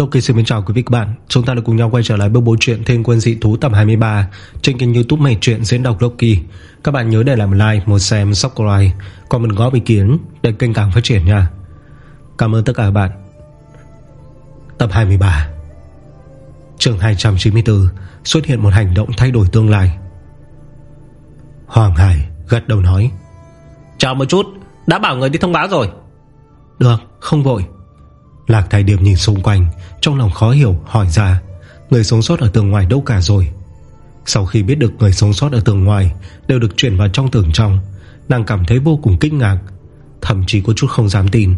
Ok xin chào quý vị các bạn. Chúng ta đã cùng nhau quay trở lại bước bố truyện Thiên quân dị thú tập 23 Trên kênh youtube mày truyện diễn đọc Loki. Các bạn nhớ để làm like, một xem, subscribe Còn mình góp ý kiến để kênh càng phát triển nha. Cảm ơn tất cả các bạn. Tập 23 chương 294 Xuất hiện một hành động thay đổi tương lai. Hoàng Hải gật đầu nói Chờ một chút Đã bảo người đi thông báo rồi. Được không vội Lạc Thái Điệp nhìn xung quanh, Trong lòng khó hiểu, hỏi ra, Người sống sót ở tường ngoài đâu cả rồi? Sau khi biết được người sống sót ở tường ngoài Đều được chuyển vào trong tường trong, Nàng cảm thấy vô cùng kinh ngạc, Thậm chí có chút không dám tin.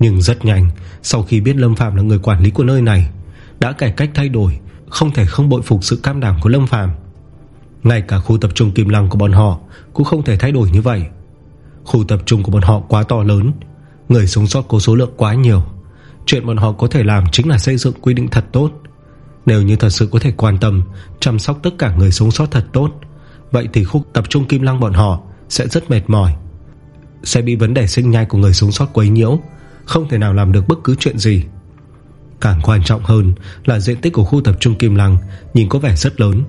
Nhưng rất nhanh, Sau khi biết Lâm Phạm là người quản lý của nơi này, Đã cải cách thay đổi, Không thể không bội phục sự cam đảm của Lâm Phạm Ngay cả khu tập trung Kim Lăng của bọn họ Cũng không thể thay đổi như vậy. Khu tập trung của bọn họ quá to lớn, Người sống sót có số lượng quá nhiều. Chuyện bọn họ có thể làm chính là xây dựng quy định thật tốt. Nếu như thật sự có thể quan tâm, Chăm sóc tất cả người sống sót thật tốt, Vậy thì khúc tập trung kim lăng bọn họ Sẽ rất mệt mỏi. Sẽ bị vấn đề sinh nhai của người sống sót quấy nhiễu, Không thể nào làm được bất cứ chuyện gì. Càng quan trọng hơn Là diện tích của khu tập trung kim lăng Nhìn có vẻ rất lớn,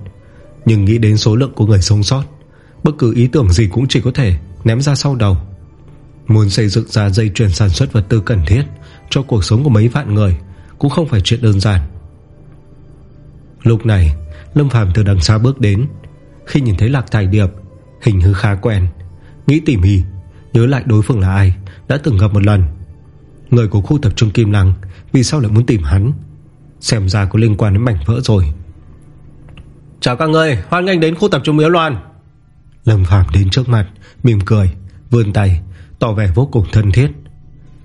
Nhưng nghĩ đến số lượng của người sống sót, Bất cứ ý tưởng gì cũng chỉ có thể Ném ra sau đầu. Muốn xây dựng ra dây chuyển sản xuất vật tư cần thiết cho cuộc sống của mấy vạn người Cũng không phải chuyện đơn giản. Lúc này Lâm Phàm từ đằng xa bước đến Khi nhìn thấy Lạc Thải Điệp Hình hư khá quen Nghĩ tỉ mỉ Nhớ lại đối phương là ai Đã từng gặp một lần. Người của khu tập trung Kim Lăng Vì sao lại muốn tìm hắn? Xem ra có liên quan đến mảnh vỡ rồi. Chào các người Hoan nghênh đến khu tập trung Miếu Loan. Lâm Phàm đến trước mặt Mỉm cười Vươn tay Tỏ vẻ vô cùng thân thiết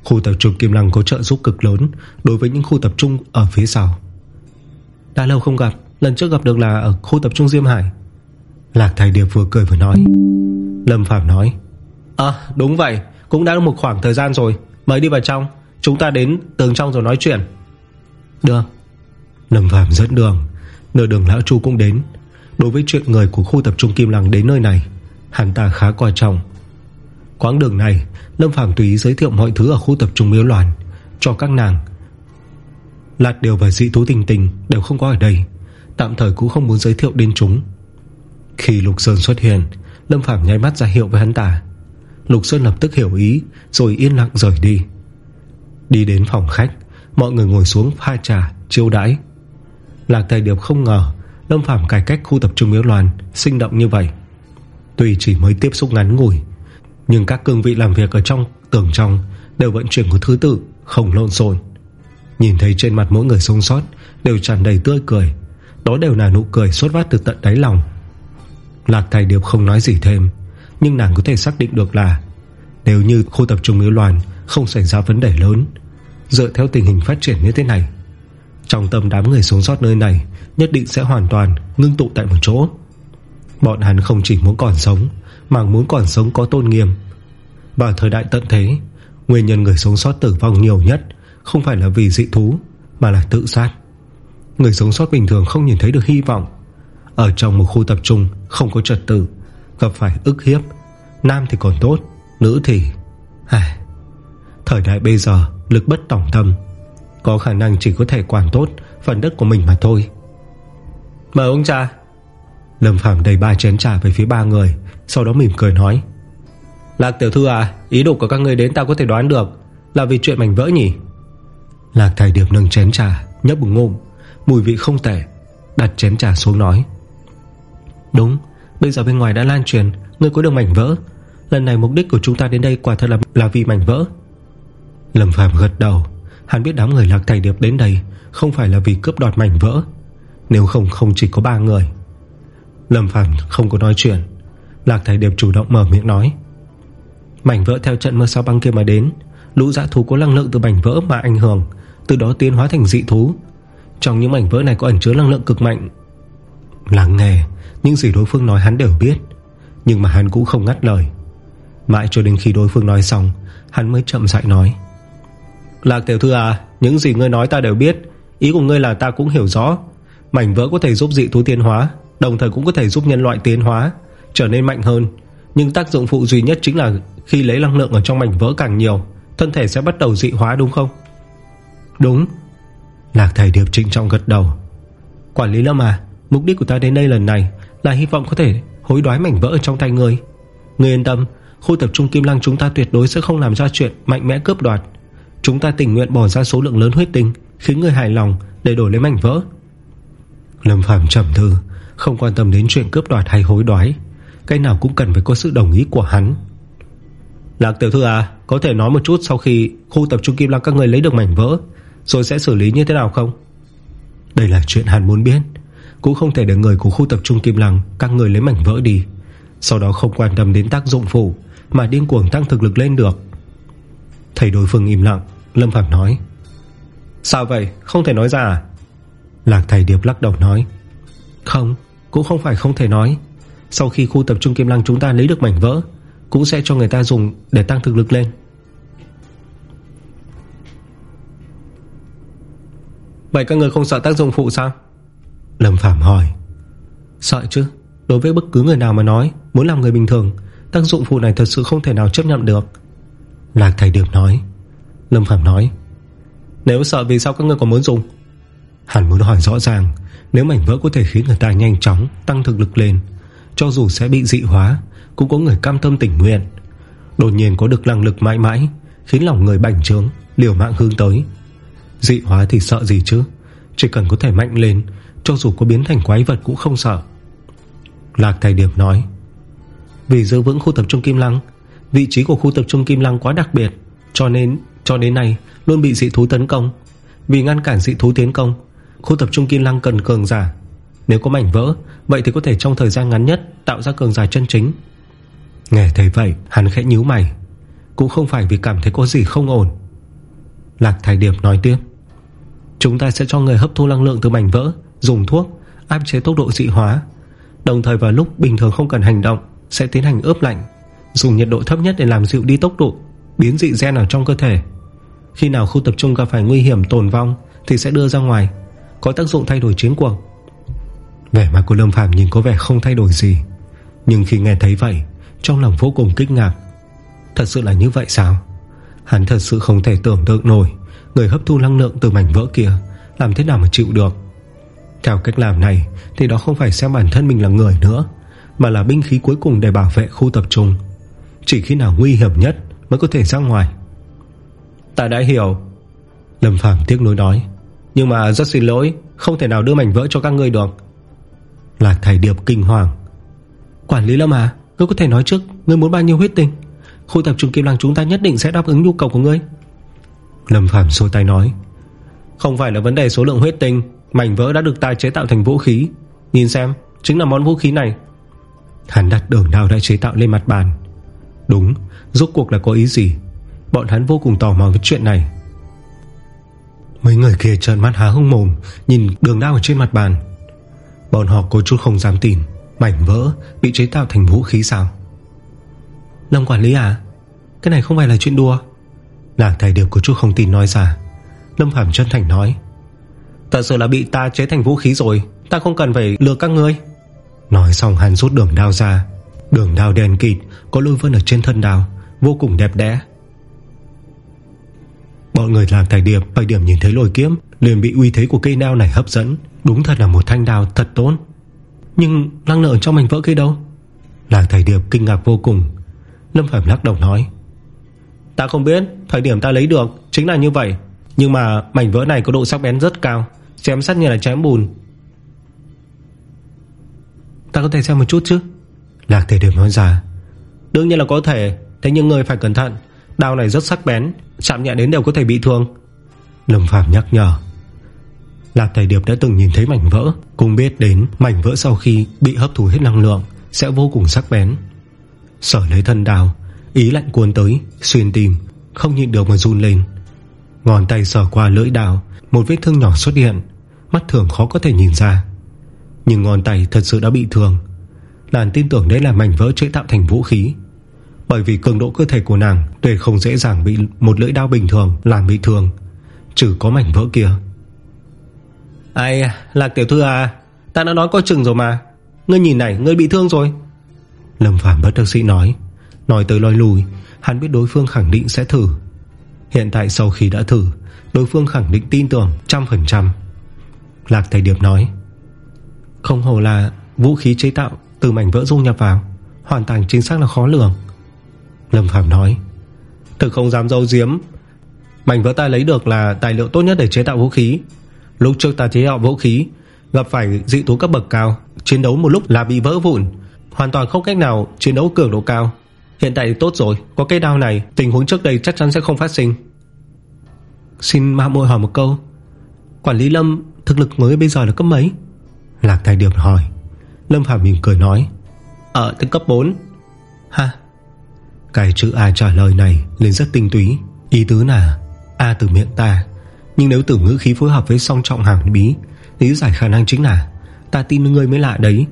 Khu tập trung Kim Lăng có trợ giúp cực lớn Đối với những khu tập trung ở phía sau. Đã lâu không gặp, Lần trước gặp được là ở khu tập trung Diêm Hải. Lạc Thái Điệp vừa cười vừa nói. Lâm Phạm nói À đúng vậy, Cũng đã một khoảng thời gian rồi, Mời đi vào trong, Chúng ta đến tường trong rồi nói chuyện. Được. Lâm Phạm dẫn đường Nửa đường Lão Chu cũng đến. Đối với chuyện người của khu tập trung Kim Lăng đến nơi này, Hắn ta khá coi trọng. Quãng đường này Lâm Phàm tùy giới thiệu mọi thứ ở khu tập trung miếu loạn Cho các nàng. Lạt điều và dị thú tình tình Đều không có ở đây Tạm thời cũng không muốn giới thiệu đến chúng. Khi Lục Sơn xuất hiện Lâm Phàm nháy mắt ra hiệu với hắn ta. Lục Sơn lập tức hiểu ý Rồi yên lặng rời đi. Đi đến phòng khách Mọi người ngồi xuống pha trà, chiêu đãi. Lạc Tài Điệp không ngờ Lâm Phàm cải cách khu tập trung miếu loạn Sinh động như vậy. Tuy chỉ mới tiếp xúc ngắn ngủi nhưng các cương vị làm việc ở trong tường trong Đều vận chuyển của thứ tự Không lộn xộn. Nhìn thấy trên mặt mỗi người sống sót Đều tràn đầy tươi cười, Đó đều là nụ cười xuất phát từ tận đáy lòng. Lạc Tài Điệp không nói gì thêm, Nhưng nàng có thể xác định được là Nếu như khu tập trung miếu loạn Không xảy ra vấn đề lớn, Dựa theo tình hình phát triển như thế này, Trong tâm đám người sống sót nơi này Nhất định sẽ hoàn toàn ngưng tụ tại một chỗ. Bọn hắn không chỉ muốn còn sống mà muốn còn sống có tôn nghiêm. Vào thời đại tận thế Nguyên nhân người sống sót tử vong nhiều nhất Không phải là vì dị thú Mà là tự sát. Người sống sót bình thường không nhìn thấy được hy vọng. Ở trong một khu tập trung Không có trật tự Gặp phải ức hiếp Nam thì còn tốt Nữ thì à, Thời đại bây giờ lực bất tỏng tâm. Có khả năng chỉ có thể quản tốt Phần đất của mình mà thôi. Mời ông cha. Lâm Phàm đầy ba chén trà về phía ba người. Sau đó mỉm cười nói Lạc tiểu thư à Ý đồ của các người đến ta có thể đoán được Là vì chuyện mảnh vỡ nhỉ? Lạc thầy điệp nâng chén trà Nhấp bừng ngụm Mùi vị không tệ Đặt chén trà xuống nói Đúng Bây giờ bên ngoài đã lan truyền Ngươi có được mảnh vỡ. Lần này mục đích của chúng ta đến đây quả thật là, là vì mảnh vỡ. Lâm Phàm gật đầu Hắn biết đám người lạc thầy điệp đến đây Không phải là vì cướp đoạt mảnh vỡ Nếu không không chỉ có ba người. Lâm Phàm không có nói chuyện. Lạc Thái Điệp chủ động mở miệng nói. Mảnh vỡ theo trận mưa sao băng kia mà đến, Lũ dã thú có năng lượng từ mảnh vỡ mà ảnh hưởng, Từ đó tiến hóa thành dị thú. Trong những mảnh vỡ này có ẩn chứa năng lượng cực mạnh. Lắng nghe Những gì đối phương nói hắn đều biết, Nhưng mà hắn cũng không ngắt lời. Mãi cho đến khi đối phương nói xong, Hắn mới chậm rãi nói. Lạc tiểu thư à Những gì ngươi nói ta đều biết, Ý của ngươi là ta cũng hiểu rõ. Mảnh vỡ có thể giúp dị thú tiến hóa, Đồng thời cũng có thể giúp nhân loại tiến hóa. Trở nên mạnh hơn. Nhưng tác dụng phụ duy nhất chính là Khi lấy năng lượng ở trong mảnh vỡ càng nhiều, Thân thể sẽ bắt đầu dị hóa đúng không? Đúng. Lạc thầy điệp trịnh trọng gật đầu. Quản lý Lâm à Mục đích của ta đến đây lần này Là hy vọng có thể hối đoái mảnh vỡ trong tay người Người yên tâm, Khu tập trung Kim Lăng chúng ta tuyệt đối sẽ không làm ra chuyện Mạnh mẽ cướp đoạt. Chúng ta tình nguyện bỏ ra số lượng lớn huyết tinh, Khiến người hài lòng để đổi lấy mảnh vỡ. Lâm Phạm trầm thư Không quan tâm đến chuyện cướp đoạt hay hối đoái. Cái nào cũng cần phải có sự đồng ý của hắn. Lạc tiểu thư à Có thể nói một chút sau khi khu tập trung Kim Lăng các người lấy được mảnh vỡ, Rồi sẽ xử lý như thế nào không? Đây là chuyện hắn muốn biết. Cũng không thể để người của khu tập trung Kim Lăng Các người lấy mảnh vỡ đi. Sau đó không quan tâm đến tác dụng phụ, Mà điên cuồng tăng thực lực lên được. Thầy đối phương im lặng, Lâm Phạm nói. Sao vậy? Không thể nói ra à? Lạc thầy Điệp lắc đầu nói. Không, cũng không phải không thể nói. Sau khi khu tập trung Kim Lăng chúng ta lấy được mảnh vỡ Cũng sẽ cho người ta dùng để tăng thực lực lên. Vậy các người không sợ tác dụng phụ sao? Lâm Phạm hỏi. Sợ chứ. Đối với bất cứ người nào mà nói Muốn làm người bình thường Tác dụng phụ này thật sự không thể nào chấp nhận được. Lạc thầy Điệp nói. Lâm Phạm nói. Nếu sợ vì sao các người còn muốn dùng? Hắn muốn hỏi rõ ràng Nếu mảnh vỡ có thể khiến người ta nhanh chóng Tăng thực lực lên cho dù sẽ bị dị hóa, Cũng có người cam tâm tình nguyện. Đột nhiên có được năng lực mãi mãi, Khiến lòng người bành trướng, Liều mạng hướng tới. Dị hóa thì sợ gì chứ? Chỉ cần có thể mạnh lên, Cho dù có biến thành quái vật cũng không sợ. Lạc thầy Điệp nói, Vì giữ vững khu tập trung Kim Lăng, Vị trí của khu tập trung Kim Lăng quá đặc biệt, Cho nên, cho đến nay Luôn bị dị thú tấn công. Vì ngăn cản dị thú tiến công, Khu tập trung Kim Lăng cần cường giả nếu có mảnh vỡ, Vậy thì có thể trong thời gian ngắn nhất Tạo ra cường giả chân chính. Nghe thấy vậy, hắn khẽ nhíu mày. Cũng không phải vì cảm thấy có gì không ổn. Lạc Thái Điệp nói tiếp. Chúng ta sẽ cho người hấp thu năng lượng từ mảnh vỡ, Dùng thuốc, Áp chế tốc độ dị hóa. Đồng thời vào lúc bình thường không cần hành động, Sẽ tiến hành ướp lạnh, Dùng nhiệt độ thấp nhất để làm dịu đi tốc độ, Biến dị gen ở trong cơ thể. Khi nào khu tập trung gặp phải nguy hiểm tồn vong Thì sẽ đưa ra ngoài, Có tác dụng thay đổi chiến cuộc. Vẻ mặt của Lâm Phàm nhìn có vẻ không thay đổi gì. Nhưng khi nghe thấy vậy Trong lòng vô cùng kích ngạc. Thật sự là như vậy sao? Hắn thật sự không thể tưởng tượng nổi Người hấp thu năng lượng từ mảnh vỡ kia Làm thế nào mà chịu được? Theo cách làm này Thì đó không phải xem bản thân mình là người nữa Mà là binh khí cuối cùng để bảo vệ khu tập trung. Chỉ khi nào nguy hiểm nhất Mới có thể ra ngoài. Ta đã hiểu. Lâm Phàm tiếc nuối nói Nhưng mà rất xin lỗi Không thể nào đưa mảnh vỡ cho các ngươi được Lạc Thải điệp kinh hoàng. Quản lý Lâm à Ngươi có thể nói trước, Ngươi muốn bao nhiêu huyết tinh? Khu tập trung Kim Lăng chúng ta nhất định sẽ đáp ứng nhu cầu của ngươi. Lâm Phạm xôi tay nói, Không phải là vấn đề số lượng huyết tinh, Mảnh vỡ đã được ta chế tạo thành vũ khí. Nhìn xem, chính là món vũ khí này. Hắn đặt đường đao đã chế tạo lên mặt bàn. Đúng, Rốt cuộc là có ý gì? Bọn hắn vô cùng tò mò với chuyện này. Mấy người kia trợn mắt há hông mồm, Nhìn đường đao ở trên mặt bàn. Bọn họ có chút không dám tin, Mảnh vỡ bị chế tạo thành vũ khí sao? Lâm quản lý à Cái này không phải là chuyện đùa. Nàng thầy đều có chút không tin nói ra. Lâm Phạm chân thành nói, Thật sự là bị ta chế thành vũ khí rồi, Ta không cần phải lừa các ngươi. Nói xong, hắn rút đường đao ra. Đường đao đèn kịt, Có lôi vân ở trên thân đao, Vô cùng đẹp đẽ. Bọn người làng thầy điệp Bạch điểm nhìn thấy lôi kiếm liền bị uy thế của cây đao này hấp dẫn. Đúng thật là một thanh đào thật tốt. Nhưng năng nợ trong mảnh vỡ kia đâu? Là thầy điệp kinh ngạc vô cùng. Lâm Phạm lắc đầu nói, Ta không biết, Thời điểm ta lấy được chính là như vậy. Nhưng mà mảnh vỡ này có độ sắc bén rất cao, Chém sắt như là chém bùn. Ta có thể xem một chút chứ? Lạc thể điểm nói ra, Đương nhiên là có thể, Thế nhưng người phải cẩn thận. Đao này rất sắc bén, Chạm nhẹ đến đều có thể bị thương. Lâm Phạm nhắc nhở Lạc Thầy Điệp đã từng nhìn thấy mảnh vỡ. Cũng biết đến mảnh vỡ sau khi Bị hấp thụ hết năng lượng Sẽ vô cùng sắc bén. Sở lấy thân đào, Ý lạnh cuốn tới, Xuyên tìm Không nhịn được mà run lên. Ngón tay sở qua lưỡi đào, Một vết thương nhỏ xuất hiện, Mắt thường khó có thể nhìn ra. Nhưng ngón tay thật sự đã bị thương. Nàng tin tưởng đây là mảnh vỡ chế tạo thành vũ khí. Bởi vì cường độ cơ thể của nàng Tuyệt không dễ dàng bị một lưỡi đao bình thường Làm bị thương. Trừ có mảnh vỡ kia Ai, Lạc tiểu thư à Ta đã nói coi chừng rồi mà. Ngươi nhìn này, ngươi bị thương rồi. Lâm Phàm bất đắc sĩ nói Nói tới lôi lùi, Hắn biết đối phương khẳng định sẽ thử. Hiện tại sau khi đã thử, Đối phương khẳng định tin tưởng trăm phần trăm. Lạc Thầy Điệp nói, Không hồ là vũ khí chế tạo Từ mảnh vỡ dung nhập vào, Hoàn toàn chính xác là khó lường. Lâm Phạm nói, Thực không dám dâu diếm Mảnh vỡ ta lấy được là tài liệu tốt nhất để chế tạo vũ khí. Lúc trước ta chế họ vũ khí, Gặp phải dị thú cấp bậc cao, Chiến đấu một lúc là bị vỡ vụn. Hoàn toàn không cách nào chiến đấu cường độ cao. Hiện tại tốt rồi, Có cây đao này, Tình huống trước đây chắc chắn sẽ không phát sinh. Xin ma mội hỏi một câu. Quản lý Lâm, thực lực mới bây giờ là cấp mấy? Lạc Tài Điệp hỏi. Lâm Phạm mỉm cười nói. Ờ, Ở từ cấp 4 Ha. Cái chữ A trả lời này lên rất tinh túy. Ý tứ là A từ miệng ta nhưng nếu từ ngữ khí phối hợp với song trọng hàng bí, Lý giải khả năng chính là Ta tin người mới lạ đấy.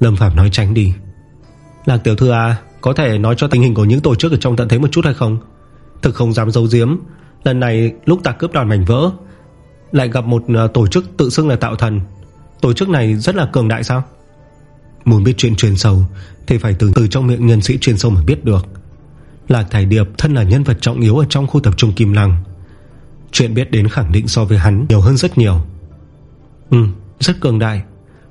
Lâm Phạm nói tránh đi. Lạc tiểu thư à Có thể nói cho tình hình của những tổ chức ở trong tận thế một chút hay không? Thực không dám giấu giếm, Lần này lúc ta cướp đoàn mảnh vỡ, Lại gặp một ờ, tổ chức tự xưng là tạo thần. Tổ chức này rất là cường đại sao? Muốn biết chuyện truyền sâu, Thì phải từ từ trong miệng nhân sĩ chuyên sâu mà biết được. Lạc Thải Điệp thân là nhân vật trọng yếu Ở trong khu tập trung Kim Lăng. Chuyện biết đến khẳng định so với hắn nhiều hơn rất nhiều. Ừ rất cường đại.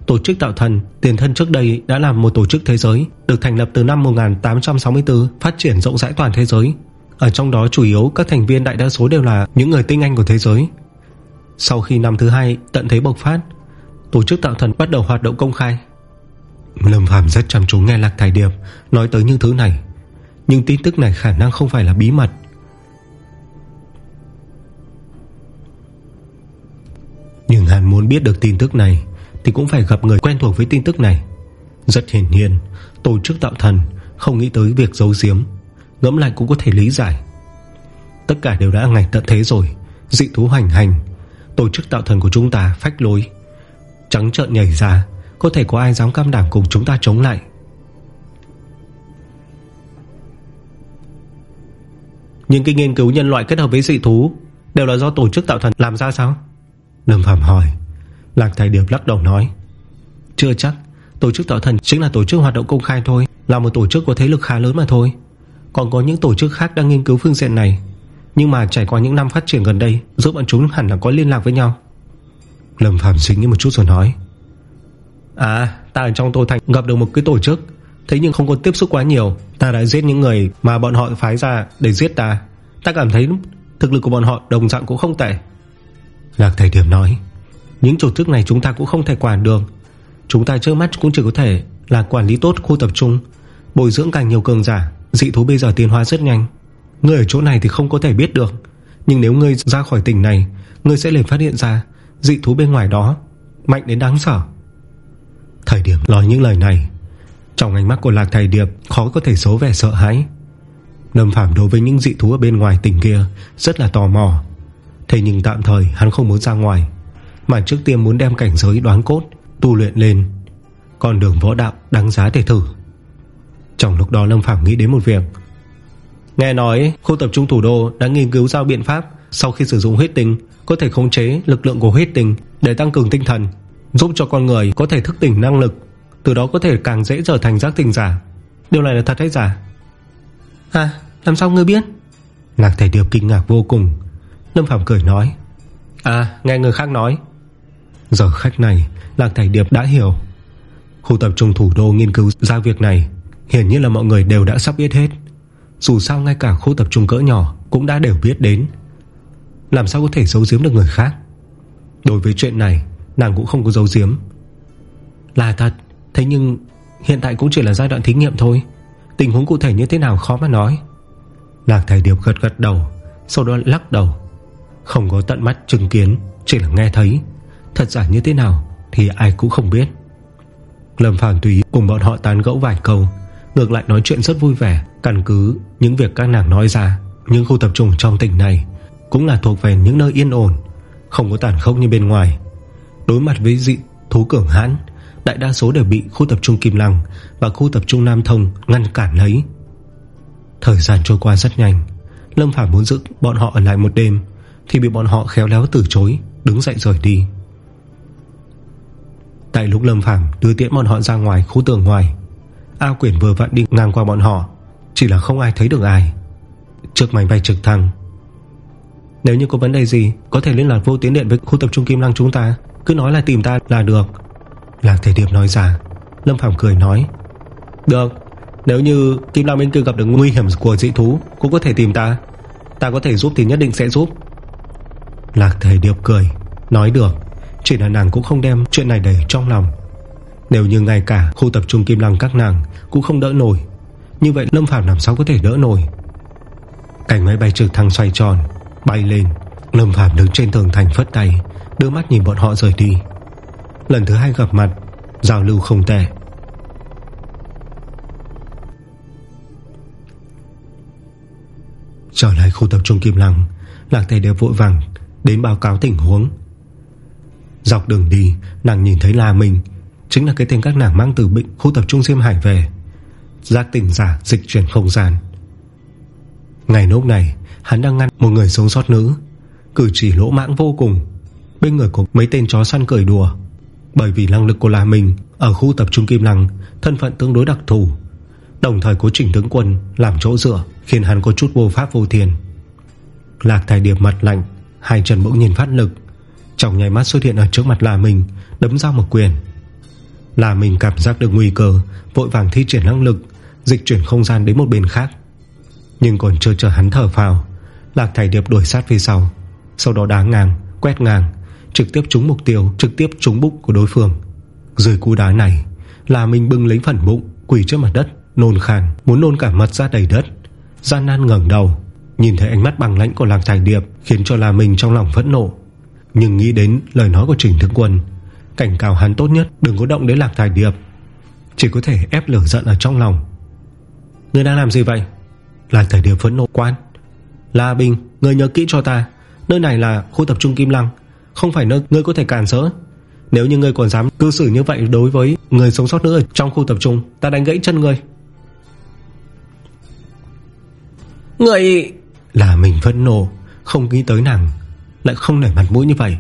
Tổ chức tạo thần, Tiền thân trước đây đã là một tổ chức thế giới, Được thành lập từ năm 1864 Phát triển rộng rãi toàn thế giới. Ở trong đó chủ yếu các thành viên đại đa số đều là Những người tinh anh của thế giới. Sau khi năm thứ hai tận thế bộc phát, Tổ chức tạo thần bắt đầu hoạt động công khai. Lâm Phàm rất chăm chú nghe Lạc Thải Điệp Nói tới những thứ này, Nhưng tin tức này khả năng không phải là bí mật. Nhưng hắn muốn biết được tin tức này Thì cũng phải gặp người quen thuộc với tin tức này. Rất hiển nhiên, Tổ chức tạo thần không nghĩ tới việc giấu giếm, Ngẫm lại cũng có thể lý giải. Tất cả đều đã ngày tận thế rồi, Dị thú hoành hành, Tổ chức tạo thần của chúng ta phách lối. Trắng trợn nhảy ra, Có thể có ai dám cam đảm cùng chúng ta chống lại? Những cái nghiên cứu nhân loại kết hợp với dị thú Đều là do tổ chức tạo thần làm ra sao? Lâm Phạm hỏi. Lạc Thái Điệp lắc đầu nói. Chưa chắc, Tổ chức tạo thần chính là tổ chức hoạt động công khai thôi, Là một tổ chức có thế lực khá lớn mà thôi. Còn có những tổ chức khác đang nghiên cứu phương diện này. Nhưng mà trải qua những năm phát triển gần đây, Giữa bọn chúng hẳn là có liên lạc với nhau. Lâm Phạm suy nghĩ một chút rồi nói. À ta ở trong Tô Thành gặp được một cái tổ chức, Thế nhưng không có tiếp xúc quá nhiều. Ta đã giết những người mà bọn họ phái ra Để giết ta. Ta cảm thấy thực lực của bọn họ đồng dạng cũng không tệ. Lạc Thầy Điểm nói, Những tổ chức này chúng ta cũng không thể quản được. Chúng ta trước mắt cũng chỉ có thể Là quản lý tốt khu tập trung, Bồi dưỡng càng nhiều cường giả, Dị thú bây giờ tiến hóa rất nhanh. Ngươi ở chỗ này thì không có thể biết được, Nhưng nếu ngươi ra khỏi tỉnh này, Ngươi sẽ liền phát hiện ra Dị thú bên ngoài đó Mạnh đến đáng sợ. Thời điểm nói những lời này, Trong ánh mắt của Lạc Thầy Điệp Khó có thể xấu vẻ sợ hãi. Lâm Phạm đối với những dị thú ở bên ngoài tỉnh kia Rất là tò mò. Thế nhưng tạm thời hắn không muốn ra ngoài. Mà trước tiên muốn đem cảnh giới đoán cốt Tu luyện lên. Con đường võ đạo đáng giá để thử. Trong lúc đó Lâm Phạm nghĩ đến một việc. Nghe nói khu tập trung thủ đô đã nghiên cứu ra biện pháp Sau khi sử dụng huyết tinh Có thể khống chế lực lượng của huyết tinh Để tăng cường tinh thần Giúp cho con người có thể thức tỉnh năng lực Từ đó có thể càng dễ trở thành giác tình giả. Điều này là thật hay giả? À làm sao ngươi biết? Lạc Thầy Điệp kinh ngạc vô cùng Lâm Phạm cười nói. À nghe người khác nói. Giờ khách này Lạc Thầy Điệp đã hiểu. Khu tập trung thủ đô nghiên cứu ra việc này Hiển nhiên là mọi người đều đã sắp biết hết. Dù sao ngay cả khu tập trung cỡ nhỏ Cũng đã đều biết đến. Làm sao có thể giấu giếm được người khác? Đối với chuyện này Nàng cũng không có giấu giếm. Là thật Thế nhưng hiện tại cũng chỉ là giai đoạn thí nghiệm thôi. Tình huống cụ thể như thế nào khó mà nói. Lạc thầy điệp gật gật đầu Sau đó lắc đầu không có tận mắt chứng kiến, Chỉ là nghe thấy. Thật giả như thế nào Thì ai cũng không biết. Lâm Phàm túy cùng bọn họ tán gẫu vài câu, Ngược lại nói chuyện rất vui vẻ, Căn cứ những việc các nàng nói ra. Những khu tập trung trong tỉnh này Cũng là thuộc về những nơi yên ổn, Không có tàn khốc như bên ngoài. Đối mặt với dị thú cường hãn, Đại đa số đều bị khu tập trung Kim Lăng Và khu tập trung Nam Thông ngăn cản lấy. Thời gian trôi qua rất nhanh, Lâm Phàm muốn giữ bọn họ ở lại một đêm. Thì bị bọn họ khéo léo từ chối, Đứng dậy rời đi. Tại lúc Lâm Phàm đưa tiễn bọn họ ra ngoài khu tường ngoài, A quyển vừa vặn đi ngang qua bọn họ, Chỉ là không ai thấy được ai. Trước mảnh bay trực thăng, Nếu như có vấn đề gì, Có thể liên lạc vô tiến điện với khu tập trung Kim Lăng chúng ta, Cứ nói là tìm ta là được. Lạc Thể Điệp nói ra, Lâm Phàm cười nói, Được, Nếu như Kim Lăng bên kia gặp được nguy hiểm của dị thú, Cũng có thể tìm ta. Ta có thể giúp thì nhất định sẽ giúp. Lạc thầy Điệp cười, Nói được, Chỉ là nàng cũng không đem chuyện này để trong lòng. Nếu như ngay cả khu tập trung Kim Lăng các nàng Cũng không đỡ nổi, Như vậy Lâm Phàm làm sao có thể đỡ nổi? Cảnh máy bay trực thăng xoay tròn, Bay lên. Lâm Phàm đứng trên tường thành phất tay, Đưa mắt nhìn bọn họ rời đi. Lần thứ hai gặp mặt, Giao lưu không tệ. Trở lại khu tập trung Kim Lăng, Lạc thầy đều vội vàng Đến báo cáo tình huống. Dọc đường đi, Nàng nhìn thấy là mình Chính là cái tên các nàng mang từ bệnh khu tập trung Diêm Hải về. Giác tỉnh giả dịch chuyển không gian. Ngày lúc này, Hắn đang ngăn một người sống sót nữ, Cử chỉ lỗ mãng vô cùng. Bên người của mấy tên chó săn cười đùa. Bởi vì năng lực của là mình Ở khu tập trung Kim Lăng, Thân phận tương đối đặc thù. Đồng thời có chỉnh tướng quân làm chỗ dựa, Khiến hắn có chút vô pháp vô thiền Lạc thải điệp mặt lạnh Hai chân bỗng nhìn phát lực. Trong nháy mắt xuất hiện ở trước mặt là mình Đấm ra một quyền. Là mình cảm giác được nguy cơ Vội vàng thi triển năng lực Dịch chuyển không gian đến một bên khác. Nhưng còn chưa chờ hắn thở phào Lạc thải điệp đuổi sát phía sau. Sau đó đá ngang, quét ngang Trực tiếp trúng mục tiêu, trực tiếp trúng bụng của đối phương. Dưới cú đá này Là mình bưng lấy phần bụng Quỳ trước mặt đất, nôn khàng, Muốn nôn cả mặt ra đầy đất. Gian nan ngẩn đầu Nhìn thấy ánh mắt bằng lãnh của Lạc Thải Điệp Khiến cho là mình trong lòng phẫn nộ. Nhưng nghĩ đến lời nói của Trình Tướng Quân, Cảnh cáo hắn tốt nhất đừng có động đến Lạc Thải Điệp. Chỉ có thể ép lửa giận ở trong lòng. Người đang làm gì vậy? Lạc Thải Điệp phẫn nộ quan La Bình Người nhớ kỹ cho ta, Nơi này là khu tập trung Kim Lăng, Không phải nơi ngươi có thể cản rỡ Nếu như ngươi còn dám cư xử như vậy đối với Người sống sót nữa trong khu tập trung, Ta đánh gãy chân ngươi. Người là mình phẫn nộ, Không nghĩ tới nàng, Lại không nảy mặt mũi như vậy.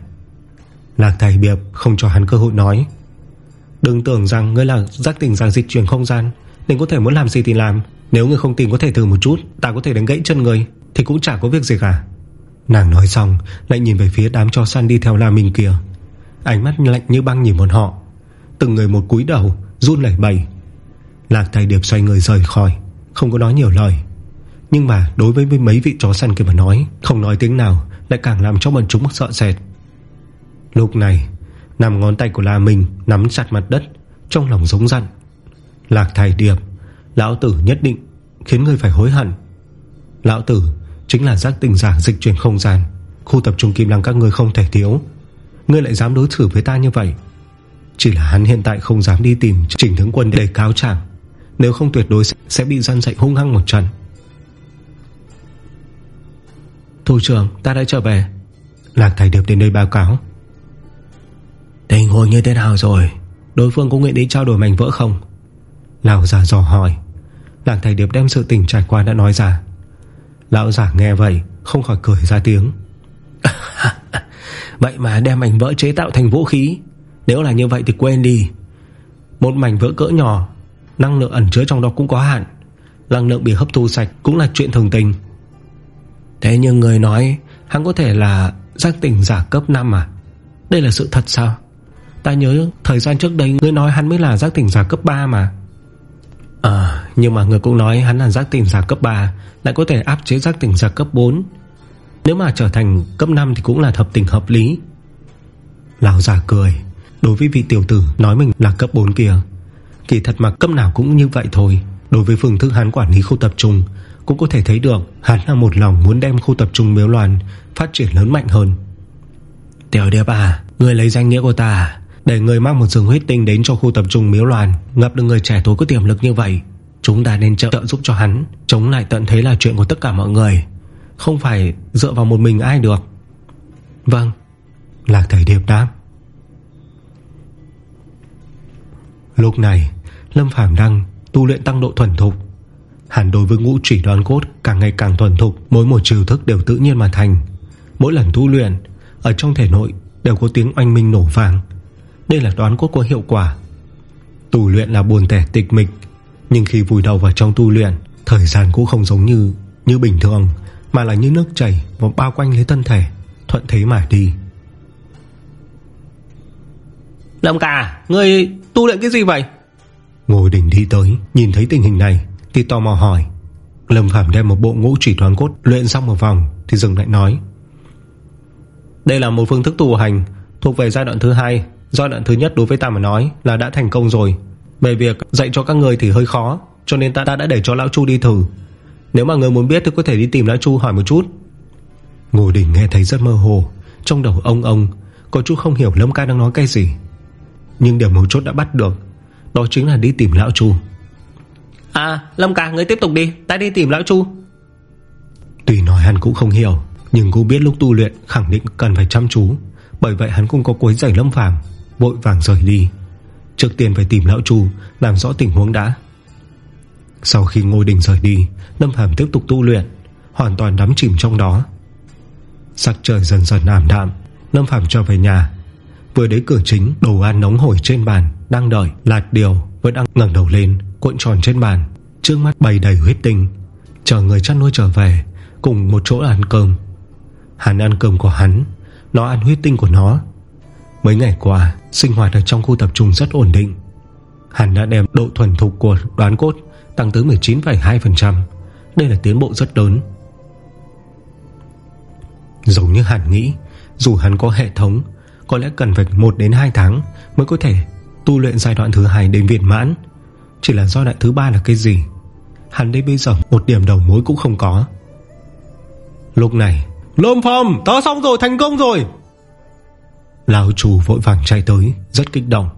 Lạc thầy biệp không cho hắn cơ hội nói. Đừng tưởng rằng ngươi là giác tỉnh rằng dịch chuyển không gian, Nên có thể muốn làm gì thì làm. Nếu ngươi không tìm có thể thử một chút, Ta có thể đánh gãy chân người Thì cũng chả có việc gì cả. Nàng nói xong, lại nhìn về phía đám cho săn đi theo La Minh kia. Ánh mắt lạnh như băng nhìn bọn họ. Từng người một cúi đầu, Run lẩy bẩy. Lạc thầy điệp xoay người rời khỏi, Không có nói nhiều lời. Nhưng mà đối với mấy vị chó săn kia mà nói, Không nói tiếng nào, Lại càng làm cho bọn chúng sợ sệt. Lúc này, Nằm ngón tay của La Minh Nắm chặt mặt đất, Trong lòng giống giận. Lạc thầy điệp, Lão tử nhất định Khiến người phải hối hận. Lão tử Chính là giác tình giả dịch chuyển không gian, Khu tập trung kim lăng các ngươi không thể thiếu. Ngươi lại dám đối xử với ta như vậy? Chỉ là hắn hiện tại không dám đi tìm Trình tướng quân để cáo trạng. Nếu không tuyệt đối sẽ bị dân dạy hung hăng một trận. Thủ trưởng, ta đã trở về. Lạc thầy điệp đến đây báo cáo. Tình huống như thế nào rồi? Đối phương có nguyện ý trao đổi mảnh vỡ không? Lão già dò hỏi. Lạc thầy điệp đem sự tình trải qua đã nói ra. Lão giả nghe vậy, Không khỏi cười ra tiếng. Vậy mà đem mảnh vỡ chế tạo thành vũ khí. Nếu là như vậy thì quên đi. Một mảnh vỡ cỡ nhỏ, Năng lượng ẩn chứa trong đó cũng có hạn. Năng lượng bị hấp thu sạch cũng là chuyện thường tình. Thế nhưng người nói Hắn có thể là giác tỉnh giả cấp 5 à? Đây là sự thật sao? Ta nhớ thời gian trước đây Ngươi nói hắn mới là giác tỉnh giả cấp 3 mà. À nhưng mà người cũng nói hắn là giác tỉnh giả cấp 3 Lại có thể áp chế giác tỉnh giả cấp 4 Nếu mà trở thành cấp 5 Thì cũng là thập tình hợp lý. Lão giả cười, Đối với vị tiểu tử nói mình là cấp 4 kia. Kỳ thật mà cấp nào cũng như vậy thôi. Đối với phương thức hắn quản lý khu tập trung cũng có thể thấy được Hắn là một lòng muốn đem khu tập trung miếu loàn Phát triển lớn mạnh hơn. Tiểu điệp à Người lấy danh nghĩa của ta Để người mang một rừng huyết tinh đến cho khu tập trung miếu loàn Ngập được người trẻ tuổi có tiềm lực như vậy Chúng ta nên trợ, trợ giúp cho hắn Chống lại tận thế là chuyện của tất cả mọi người. Không phải dựa vào một mình ai được. Vâng Lạc thầy điệp đáp. Lúc này Lâm Phàm đang tu luyện tăng độ thuần thục Hẳn đối với ngũ chỉ đoán cốt Càng ngày càng thuần thục Mỗi một chiều thức đều tự nhiên mà thành. Mỗi lần tu luyện Ở trong thể nội đều có tiếng oanh minh nổ vàng Đây là đoán cốt có hiệu quả. Tu luyện là buồn tẻ tịch mịch Nhưng khi vùi đầu vào trong tu luyện Thời gian cũng không giống như như bình thường Mà là như nước chảy và bao quanh lấy thân thể Thuận thế mà đi. Lâm cả Ngươi tu luyện cái gì vậy? Ngồi đỉnh đi tới Nhìn thấy tình hình này Thì tò mò hỏi Lâm Phạm đem một bộ ngũ chỉ toán cốt Luyện xong một vòng Thì dừng lại nói Đây là một phương thức tu hành Thuộc về giai đoạn thứ hai. Giai đoạn thứ nhất đối với ta mà nói là đã thành công rồi. Về việc dạy cho các người thì hơi khó Cho nên ta đã để cho Lão Chu đi thử. Nếu mà người muốn biết thì có thể đi tìm Lão Chu hỏi một chút. Ngô Đình nghe thấy rất mơ hồ Trong đầu ông ông Có chút không hiểu Lâm ca đang nói cái gì. Nhưng điểm mấu chốt đã bắt được Đó chính là đi tìm Lão Chu À Lâm cả người tiếp tục đi. Ta đi tìm Lão Chu. Tuy nói hắn cũng không hiểu, Nhưng cũng biết lúc tu luyện khẳng định cần phải chăm chú. Bởi vậy hắn cũng có cuối giày Lâm Phàm, Vội vàng rời đi. Trước tiên phải tìm Lão Chu, Làm rõ tình huống đã. Sau khi Ngô Đình rời đi, Lâm Phàm tiếp tục tu luyện, Hoàn toàn đắm chìm trong đó. Sắc trời dần dần ảm đạm, Lâm Phàm trở về nhà. Vừa đến cửa chính, đồ ăn nóng hổi trên bàn Đang đợi, lạt điều Vẫn đang ngẩng đầu lên cuộn tròn trên bàn Trước mắt bày đầy huyết tinh Chờ người chăn nuôi trở về Cùng một chỗ ăn cơm. Hắn ăn cơm của hắn Nó ăn huyết tinh của nó. Mấy ngày qua sinh hoạt ở trong khu tập trung rất ổn định. Hắn đã đem độ thuần thục của đoán cốt Tăng tới 19,2% Đây là tiến bộ rất lớn. Giống như hắn nghĩ Dù hắn có hệ thống Có lẽ cần phải 1 đến 2 tháng Mới có thể tu luyện giai đoạn thứ hai đến viên mãn. Chỉ là do đại thứ ba là cái gì? Hắn đây bây giờ, một điểm đầu mối cũng không có. Lúc này, Lâm Phàm ta xong rồi, thành công rồi. Lão chủ vội vàng chạy tới, Rất kích động.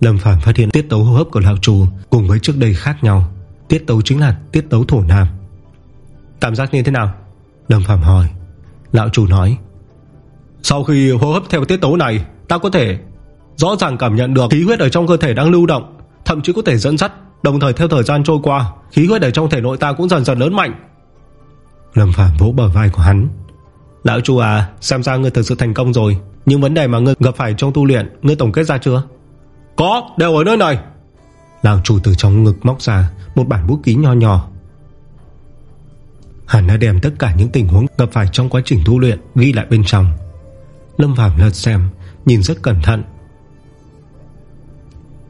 Lâm Phàm phát hiện tiết tấu hô hấp của lão chủ Cùng với trước đây khác nhau. Tiết tấu chính là tiết tấu thổ nam. Cảm giác như thế nào? Lâm Phàm hỏi. Lão chủ nói, Sau khi hô hấp theo tiết tấu này, Ta có thể rõ ràng cảm nhận được Khí huyết ở trong cơ thể đang lưu động. Thậm chí có thể dẫn dắt. Đồng thời theo thời gian trôi qua Khí huyết ở trong thể nội ta cũng dần dần lớn mạnh. Lâm Phàm vỗ bờ vai của hắn. Lão chủ à Xem ra ngươi thực sự thành công rồi. Nhưng vấn đề mà ngươi gặp phải trong tu luyện Ngươi tổng kết ra chưa? Có đều ở nơi này. Lão chủ từ trong ngực móc ra Một bản bút ký nho nhỏ. Hắn đã đem tất cả những tình huống gặp phải trong quá trình tu luyện ghi lại bên trong. Lâm Phàm lật xem, nhìn rất cẩn thận.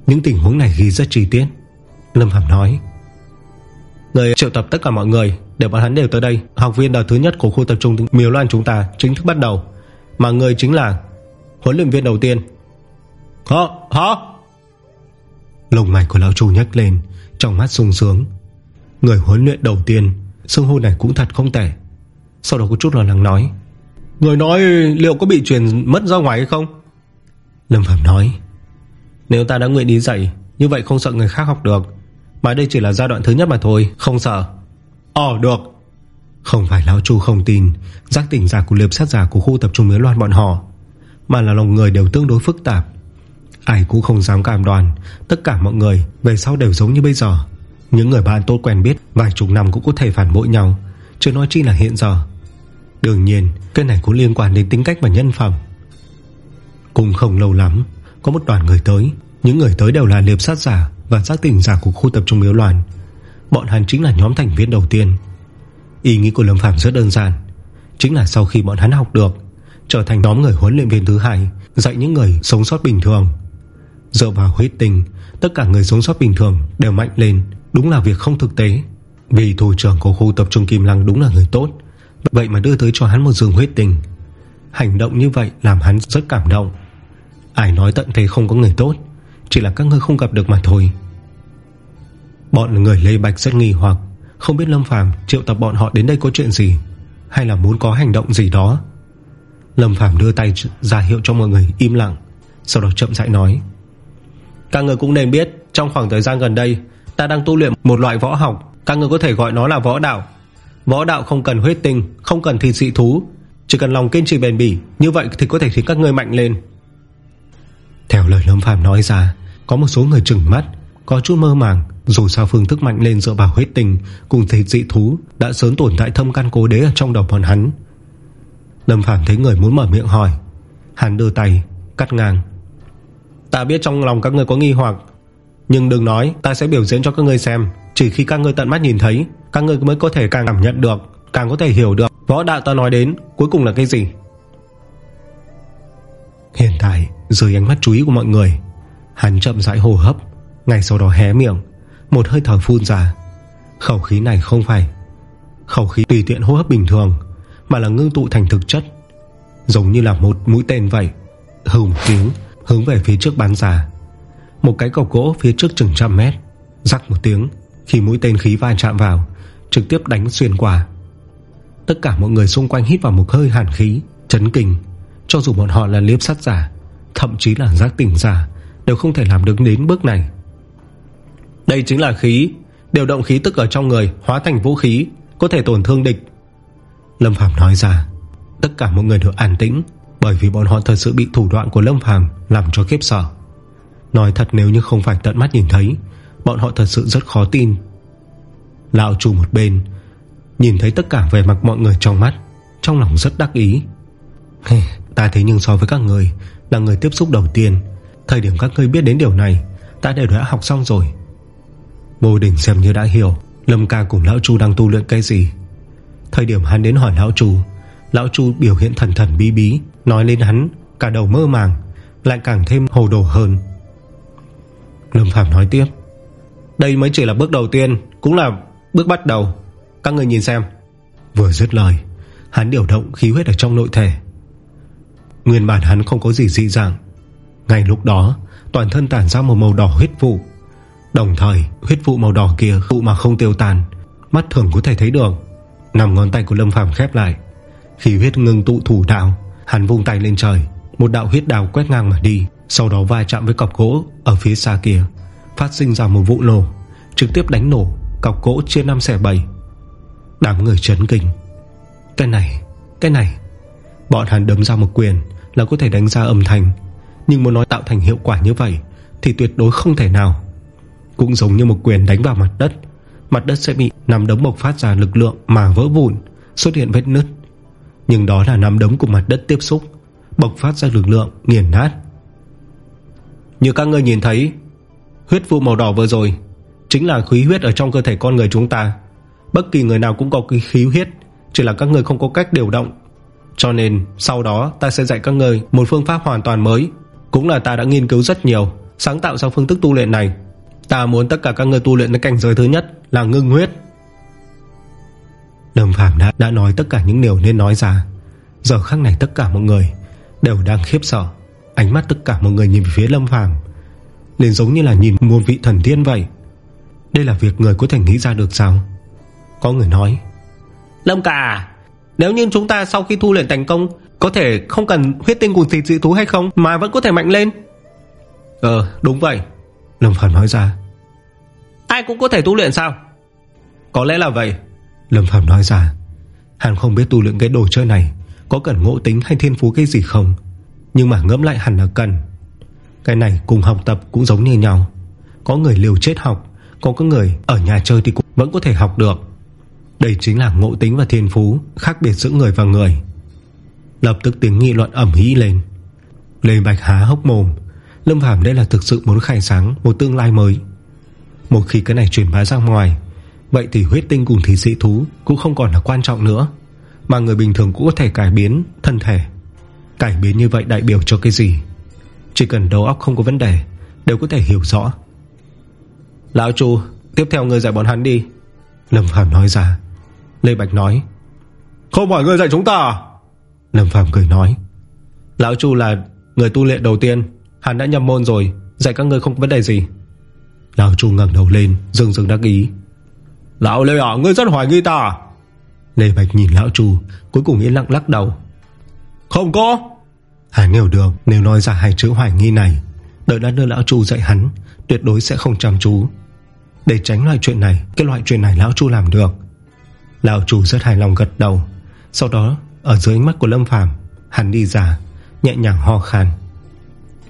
Những tình huống này ghi rất chi tiết. Lâm Phàm nói. Người triệu tập tất cả mọi người để bọn hắn đều tới đây. Học viên đợt thứ nhất của khu tập trung Miếu Loan chúng ta chính thức bắt đầu. Mà người chính là huấn luyện viên đầu tiên. Hả? Hả? Lồng mạch của lão chủ nhắc lên, trong mắt sung sướng. Người huấn luyện đầu tiên Sương hô này cũng thật không tệ Sau đó có chút lo lắng nói Người nói liệu có bị truyền mất ra ngoài hay không Lâm Phạm nói nếu ta đã nguyện đi dạy, Như vậy không sợ người khác học được. Mà đây chỉ là giai đoạn thứ nhất mà thôi, Không sợ. Ồ được. Không phải Lão Chu không tin, Giác tỉnh giả của liệp sát giả của khu tập trung miếu loan bọn họ, Mà là lòng người đều tương đối phức tạp. Ai cũng không dám cảm đoàn Tất cả mọi người về sau đều giống như bây giờ. Những người bạn tốt quen biết, Vài chục năm cũng có thể phản bội nhau, Chứ nói chi là hiện giờ. Đương nhiên, cái này cũng liên quan đến tính cách và nhân phẩm. Cũng không lâu lắm có một đoàn người tới. Những người tới đều là liệp sát giả Và xác tình giả của khu tập trung miếu loạn. Bọn hắn chính là nhóm thành viên đầu tiên. Ý nghĩ của Lâm Phạm rất đơn giản. Chính là sau khi bọn hắn học được, Trở thành nhóm người huấn luyện viên thứ hai, Dạy những người sống sót bình thường. Dựa vào huyết tình Tất cả người sống sót bình thường đều mạnh lên, Đúng là việc không thực tế. Vì thủ trưởng của khu tập trung Kim Lăng đúng là người tốt, Vậy mà đưa tới cho hắn một giường huyết tình Hành động như vậy làm hắn rất cảm động. Ai nói tận thế không có người tốt, Chỉ là các ngươi không gặp được mà thôi. Bọn người Lê Bạch rất nghi hoặc, Không biết Lâm Phàm triệu tập bọn họ đến đây có chuyện gì, Hay là muốn có hành động gì đó. Lâm Phàm đưa tay ra hiệu cho mọi người im lặng, Sau đó chậm rãi nói, Các người cũng nên biết, Trong khoảng thời gian gần đây, Ta đang tu luyện một loại võ học, Các người có thể gọi nó là võ đạo. Võ đạo không cần huyết tinh, Không cần thịt dị thú, Chỉ cần lòng kiên trì bền bỉ, Như vậy thì có thể khiến các người mạnh lên. Theo lời Lâm Phàm nói ra Có một số người trừng mắt Có chút mơ màng Dù sao phương thức mạnh lên dựa vào huyết tình Cùng thịt dị thú Đã sớm tồn tại thâm căn cố đế ở trong đầu bọn hắn. Lâm Phàm thấy người muốn mở miệng hỏi Hắn đưa tay Cắt ngang. Ta biết trong lòng các người có nghi hoặc nhưng đừng nói ta sẽ biểu diễn cho các ngươi xem. Chỉ khi các ngươi tận mắt nhìn thấy Các ngươi mới có thể càng cảm nhận được Càng có thể hiểu được. Võ đạo ta nói đến cuối cùng là cái gì? Hiện tại dưới ánh mắt chú ý của mọi người, Hắn chậm rãi hồ hấp, Ngay sau đó hé miệng, Một hơi thở phun ra. Khẩu khí này không phải Khẩu khí tùy tiện hô hấp bình thường, Mà là ngưng tụ thành thực chất, Giống như là một mũi tên vậy, Hùng tiếng hướng về phía trước bắn ra. Một cái cọc gỗ phía trước chừng trăm mét, Rắc một tiếng, Khi mũi tên khí va chạm vào, Trực tiếp đánh xuyên qua. Tất cả mọi người xung quanh hít vào một hơi hàn khí, Chấn kinh, Cho dù bọn họ là liếp sắt giả Thậm chí là giác tỉnh giả Đều không thể làm được đến bước này. Đây chính là khí Điều động khí tức ở trong người Hóa thành vũ khí Có thể tổn thương địch. Lâm Phàm nói ra Tất cả mọi người đều an tĩnh Bởi vì bọn họ thật sự bị thủ đoạn của Lâm Phàm Làm cho khiếp sợ. Nói thật nếu như không phải tận mắt nhìn thấy Bọn họ thật sự rất khó tin. Lão chủ một bên Nhìn thấy tất cả về mặt mọi người trong mắt Trong lòng rất đắc ý. Hey, Ta thấy nhưng so với các người là người tiếp xúc đầu tiên. Thời điểm các ngươi biết đến điều này, Ta đều đã học xong rồi. Bồ đình xem như đã hiểu Lâm ca cùng Lão Chu đang tu luyện cái gì. Thời điểm hắn đến hỏi Lão Chu Lão Chu biểu hiện thần thần bí bí, Nói lên hắn, cả đầu mơ màng, Lại càng thêm hồ đồ hơn. Lâm Phạm nói tiếp, Đây mới chỉ là bước đầu tiên, Cũng là bước bắt đầu. Các người nhìn xem. Vừa dứt lời, Hắn điều động khí huyết ở trong nội thể Nguyên bản hắn không có gì dị dạng. Ngay lúc đó Toàn thân tản ra một màu đỏ huyết vụ. Đồng thời huyết vụ màu đỏ kia Vụ mà không tiêu tàn Mắt thường có thể thấy được. Nằm ngón tay của Lâm Phàm khép lại. Khi huyết ngưng tụ thủ đạo Hắn vung tay lên trời Một đạo huyết đào quét ngang mà đi Sau đó va chạm với cọc gỗ ở phía xa kia. Phát sinh ra một vụ nổ Trực tiếp đánh nổ Cọc gỗ chia 5 xẻ 7 Đám người chấn kinh. Cái này, cái này. Bọn hắn đấm ra một quyền là có thể đánh ra âm thanh. Nhưng muốn nói tạo thành hiệu quả như vậy, Thì tuyệt đối không thể nào. Cũng giống như một quyền đánh vào mặt đất Mặt đất sẽ bị nằm đấm bộc phát ra lực lượng Mà vỡ vụn, Xuất hiện vết nứt. Nhưng đó là nằm đấm của mặt đất tiếp xúc, Bộc phát ra lực lượng nghiền nát. Như các ngươi nhìn thấy, Huyết vụ màu đỏ vừa rồi Chính là khí huyết ở trong cơ thể con người chúng ta. Bất kỳ người nào cũng có khí huyết, Chỉ là các người không có cách điều động cho nên sau đó ta sẽ dạy các người Một phương pháp hoàn toàn mới. Cũng là ta đã nghiên cứu rất nhiều Sáng tạo ra phương thức tu luyện này. Ta muốn tất cả các người tu luyện đến cảnh giới thứ nhất Là ngưng huyết. Lâm Phàm đã, đã nói tất cả những điều nên nói ra. Giờ khắc này tất cả mọi người Đều đang khiếp sợ. Ánh mắt tất cả mọi người nhìn về phía Lâm Phàm liền giống như là nhìn một vị thần tiên vậy. Đây là việc người có thể nghĩ ra được sao? Có người nói Lâm cả nếu như chúng ta sau khi tu luyện thành công, Có thể không cần huyết tinh cùng thịt dị thú hay không, Mà vẫn có thể mạnh lên. Ờ đúng vậy. Lâm Phàm nói ra. Ai cũng có thể tu luyện sao? Có lẽ là vậy. Lâm Phàm nói ra. Hắn không biết tu luyện cái đồ chơi này Có cần ngộ tính hay thiên phú cái gì không, Nhưng mà ngẫm lại hẳn là cần. Cái này cùng học tập cũng giống như nhau. Có người liều chết học Có có người ở nhà chơi thì cũng vẫn có thể học được. Đây chính là ngộ tính và thiên phú Khác biệt giữa người và người. Lập tức tiếng nghị luận ẩm hĩ lên. Lê Bạch há hốc mồm. Lâm Phàm đây là thực sự muốn khai sáng Một tương lai mới. Một khi cái này truyền bá ra ngoài, Vậy thì huyết tinh cùng thí sĩ thú Cũng không còn là quan trọng nữa, Mà người bình thường cũng có thể cải biến thân thể. Cải biến như vậy đại biểu cho cái gì? Chỉ cần đầu óc không có vấn đề, Đều có thể hiểu rõ. Lão Chu, Tiếp theo người dạy bọn hắn đi. Lâm Phạm nói ra. Lê Bạch nói Không phải người dạy chúng ta Lâm Phàm cười nói Lão Chu là người tu luyện đầu tiên Hắn đã nhập môn rồi Dạy các ngươi không có vấn đề gì. Lão Chu ngẩng đầu lên dừng dừng đắc ý. Lão Lê à ngươi rất hoài nghi ta Lê Bạch nhìn Lão Chu Cuối cùng yên lặng lắc đầu. Không có. Hắn hiểu được nếu nói ra hai chữ hoài nghi này Đợi đã đưa Lão Chu dạy hắn Tuyệt đối sẽ không chăm chú. Để tránh loại chuyện này Cái loại chuyện này Lão Chu làm được Lão Chu rất hài lòng gật đầu. Sau đó ở dưới ánh mắt của Lâm Phàm Hắn đi ra Nhẹ nhàng ho khan.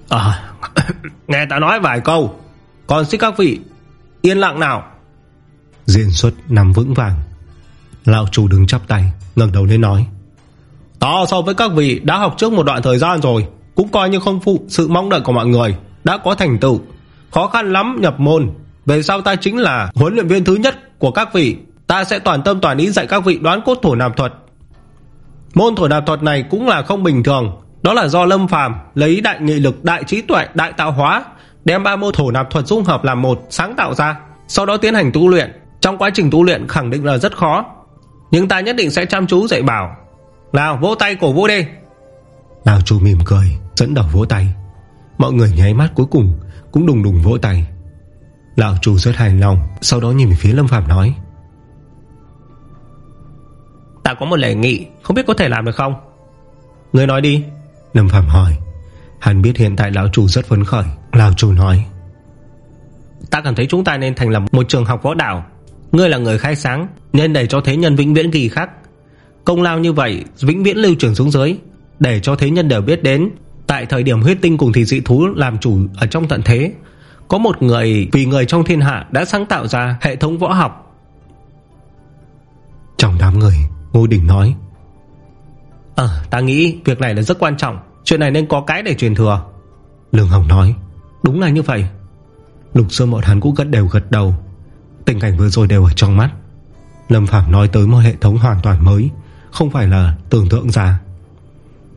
À Nghe ta nói vài câu Còn xin các vị Yên lặng nào. Diễn xuất nằm vững vàng. Lão chủ đứng chắp tay ngẩng đầu lên nói. Ta so với các vị đã học trước một đoạn thời gian rồi Cũng coi như không phụ sự mong đợi của mọi người Đã có thành tựu. Khó khăn lắm nhập môn Về sau ta chính là huấn luyện viên thứ nhất của các vị Ta sẽ toàn tâm toàn ý dạy các vị đoán cốt thổ nạp thuật. Môn thổ nạp thuật này cũng là không bình thường. Đó là do Lâm phàm lấy đại nghị lực, đại trí tuệ, đại tạo hóa Đem ba môn thổ nạp thuật dung hợp làm một Sáng tạo ra Sau đó tiến hành tu luyện. Trong quá trình tu luyện khẳng định là rất khó Nhưng ta nhất định sẽ chăm chú dạy bảo. Nào vỗ tay cổ vũ đi. Lão chủ mỉm cười Dẫn đầu vỗ tay. Mọi người nháy mắt cuối cùng Cũng đùng đùng vỗ tay. Lão chủ rất hài lòng Sau đó nhìn về phía Lâm Phạm nói Ta có một lệ nghị Không biết có thể làm được không? Người nói đi. Lâm Phạm hỏi. Hắn biết hiện tại lão chủ rất phấn khởi. Lão chủ nói. Ta cảm thấy chúng ta nên thành lập một trường học võ đạo. Ngươi là người khai sáng Nên để cho thế nhân vĩnh viễn ghi khắc. Công lao như vậy vĩnh viễn lưu trường xuống dưới. Để cho thế nhân đều biết đến Tại thời điểm huyết tinh cùng thì dị thú làm chủ Ở trong tận thế Có một người vì người trong thiên hạ Đã sáng tạo ra hệ thống võ học. Trong đám người Ngô Đình nói. Ờ ta nghĩ việc này là rất quan trọng, Chuyện này nên có cái để truyền thừa. Lương Hồng nói. Đúng là như vậy. Lục Sơ mọi hắn cũng gật đều gật đầu. Tình cảnh vừa rồi đều ở trong mắt. Lâm Phạm nói tới một hệ thống hoàn toàn mới, Không phải là tưởng tượng ra.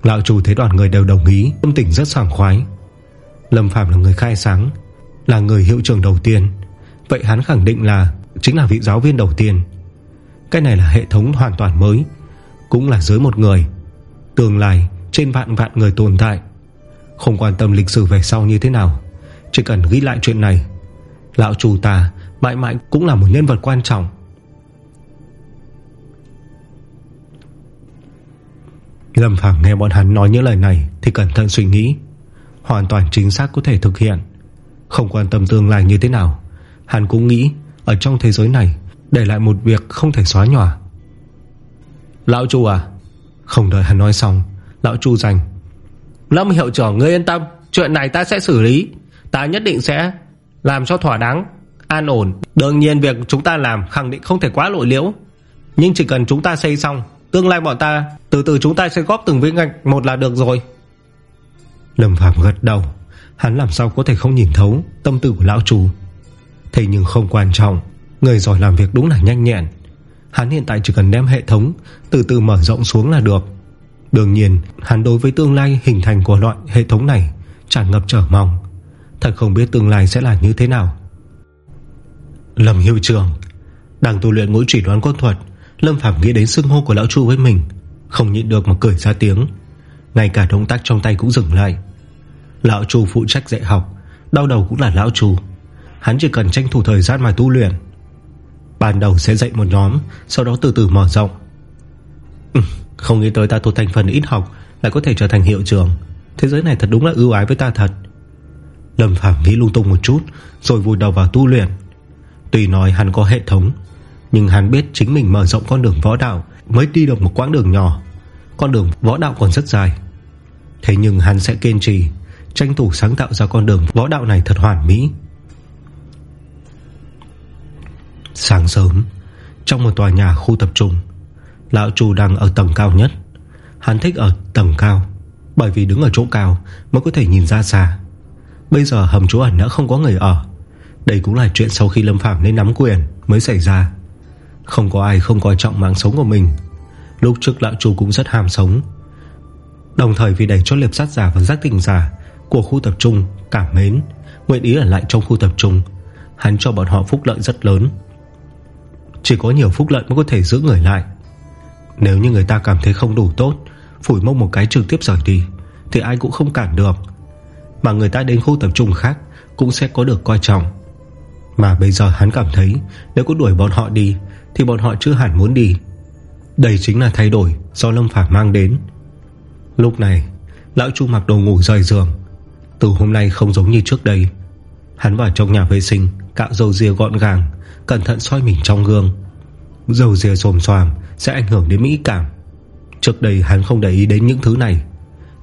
Lão chủ thấy đoàn người đều đồng ý, Tâm tình rất sảng khoái. Lâm Phạm là người khai sáng, Là người hiệu trưởng đầu tiên. Vậy hắn khẳng định là Chính là vị giáo viên đầu tiên. Cái này là hệ thống hoàn toàn mới, Cũng là dưới một người. Tương lai trên vạn vạn người tồn tại. Không quan tâm lịch sử về sau như thế nào, Chỉ cần ghi lại chuyện này, Lão chủ ta Mãi mãi cũng là một nhân vật quan trọng. Lâm Phàm nghe bọn hắn nói những lời này Thì cẩn thận suy nghĩ, Hoàn toàn chính xác có thể thực hiện. Không quan tâm tương lai như thế nào, Hắn cũng nghĩ Ở trong thế giới này để lại một việc không thể xóa nhòa. Lão chủ à Không đợi hắn nói xong, Lão chu dành. Lâm hiệu trưởng ngươi yên tâm, Chuyện này ta sẽ xử lý. Ta nhất định sẽ làm cho thỏa đáng, An ổn. Đương nhiên việc chúng ta làm khẳng định không thể quá lội liễu. Nhưng chỉ cần chúng ta xây xong, Tương lai bọn ta, Từ từ chúng ta sẽ góp từng viên ngạch một là được rồi. Lâm Phạm gật đầu. Hắn làm sao có thể không nhìn thấu Tâm tư của lão chủ Thế nhưng không quan trọng. Người giỏi làm việc đúng là nhanh nhẹn. Hắn hiện tại chỉ cần đem hệ thống Từ từ mở rộng xuống là được. Đương nhiên, hắn đối với tương lai hình thành của loại hệ thống này Tràn ngập trở mong. Thật không biết tương lai sẽ là như thế nào. Lâm hiệu trường, Đang tu luyện ngũ chỉ đoán quân thuật, Lâm Phạm nghĩ đến xưng hô của lão chu với mình, Không nhịn được mà cười ra tiếng. Ngay cả động tác trong tay cũng dừng lại. Lão chu phụ trách dạy học, Đau đầu cũng là lão chu. Hắn chỉ cần tranh thủ thời gian mà tu luyện Ban đầu sẽ dạy một nhóm Sau đó từ từ mở rộng. Ừ, Không nghĩ tới ta thuộc thành phần ít học Lại có thể trở thành hiệu trưởng. Thế giới này thật đúng là ưu ái với ta thật. Lâm Phạm nghĩ lung tung một chút Rồi vùi đầu vào tu luyện. Tuy nói hắn có hệ thống Nhưng hắn biết chính mình mở rộng con đường võ đạo Mới đi được một quãng đường nhỏ. Con đường võ đạo còn rất dài. Thế nhưng hắn sẽ kiên trì Tranh thủ sáng tạo ra con đường võ đạo này thật hoàn mỹ. Sáng sớm, Trong một tòa nhà khu tập trung, Lão Chu đang ở tầng cao nhất. Hắn thích ở tầng cao, Bởi vì đứng ở chỗ cao Mới có thể nhìn ra xa. Bây giờ hầm trú ẩn đã không có người ở. Đây cũng là chuyện sau khi Lâm Phạm lên nắm quyền Mới xảy ra. Không có ai không coi trọng mạng sống của mình. Lúc trước lão chủ cũng rất ham sống. Đồng thời vì đẩy cho liệp sát giả và giác tình giả Của khu tập trung Cảm mến, Nguyện ý ở lại trong khu tập trung. Hắn cho bọn họ phúc lợi rất lớn. Chỉ có nhiều phúc lợi mới có thể giữ người lại. Nếu như người ta cảm thấy không đủ tốt, Phủi mông một cái trực tiếp rời đi, Thì ai cũng không cản được. Mà người ta đến khu tập trung khác Cũng sẽ có được coi trọng. Mà bây giờ hắn cảm thấy Nếu có đuổi bọn họ đi, Thì bọn họ chưa hẳn muốn đi. Đây chính là thay đổi do Lâm Phàm mang đến. Lúc này, Lão Chu mặc đồ ngủ rời giường. Từ hôm nay không giống như trước đây. Hắn vào trong nhà vệ sinh, Cạo dầu ria gọn gàng Cẩn thận soi mình trong gương. Dầu dìa xồm xoàm sẽ ảnh hưởng đến mỹ cảm. Trước đây hắn không để ý đến những thứ này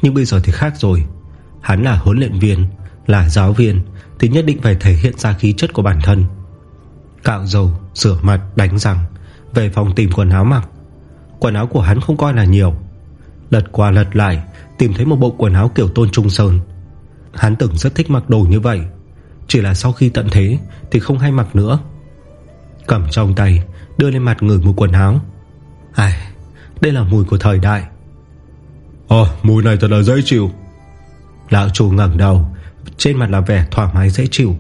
Nhưng bây giờ thì khác rồi. Hắn là huấn luyện viên Là giáo viên Thì nhất định phải thể hiện ra khí chất của bản thân. Cạo dầu, rửa mặt, đánh răng Về phòng tìm quần áo mặc. Quần áo của hắn không coi là nhiều. Lật qua lật lại Tìm thấy một bộ quần áo kiểu tôn trung sơn. Hắn từng rất thích mặc đồ như vậy. Chỉ là sau khi tận thế Thì không hay mặc nữa. Cầm trong tay Đưa lên mặt người mùi quần áo. Ai, đây là mùi của thời đại. Ồ mùi này thật là dễ chịu. Lão chủ ngẩng đầu Trên mặt là vẻ thoải mái dễ chịu.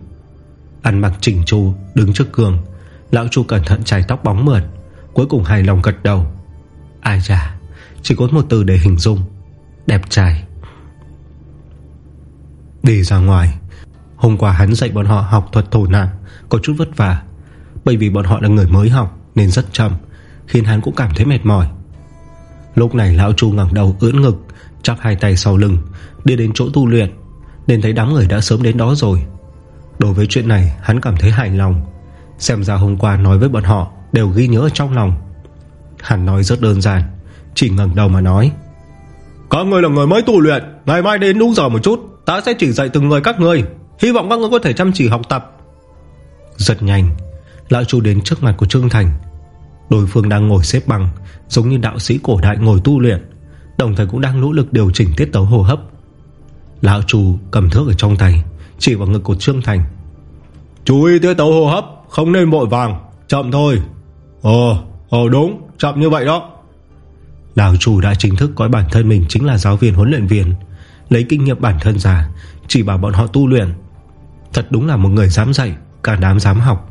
Ăn mặc chỉnh chu Đứng trước gương Lão chủ cẩn thận chải tóc bóng mượt Cuối cùng hài lòng gật đầu. Ai chà Chỉ có một từ để hình dung Đẹp trai. Đi ra ngoài Hôm qua hắn dạy bọn họ học thuật thổ nạp Có chút vất vả Bởi vì bọn họ là người mới học Nên rất chậm Khiến hắn cũng cảm thấy mệt mỏi. Lúc này lão chu ngẩng đầu ưỡn ngực Chắp hai tay sau lưng Đi đến chỗ tu luyện Nên thấy đám người đã sớm đến đó rồi. Đối với chuyện này hắn cảm thấy hài lòng. Xem ra hôm qua nói với bọn họ Đều ghi nhớ trong lòng. Hắn nói rất đơn giản Chỉ ngẩng đầu mà nói. Các người là người mới tu luyện Ngày mai đến đúng giờ một chút Ta sẽ chỉ dạy từng người các người Hy vọng các người có thể chăm chỉ học tập. Rất nhanh Lão chu đến trước mặt của Trương Thành. Đối phương đang ngồi xếp bằng Giống như đạo sĩ cổ đại ngồi tu luyện Đồng thời cũng đang nỗ lực điều chỉnh tiết tấu hô hấp. Lão chu cầm thước ở trong tay Chỉ vào ngực của Trương Thành. Chú ý tiết tấu hô hấp Không nên vội vàng Chậm thôi. Ồ, ồ đúng, chậm như vậy đó. Lão chủ đã chính thức coi bản thân mình Chính là giáo viên huấn luyện viên Lấy kinh nghiệm bản thân ra Chỉ bảo bọn họ tu luyện. Thật đúng là một người dám dạy Cả đám dám học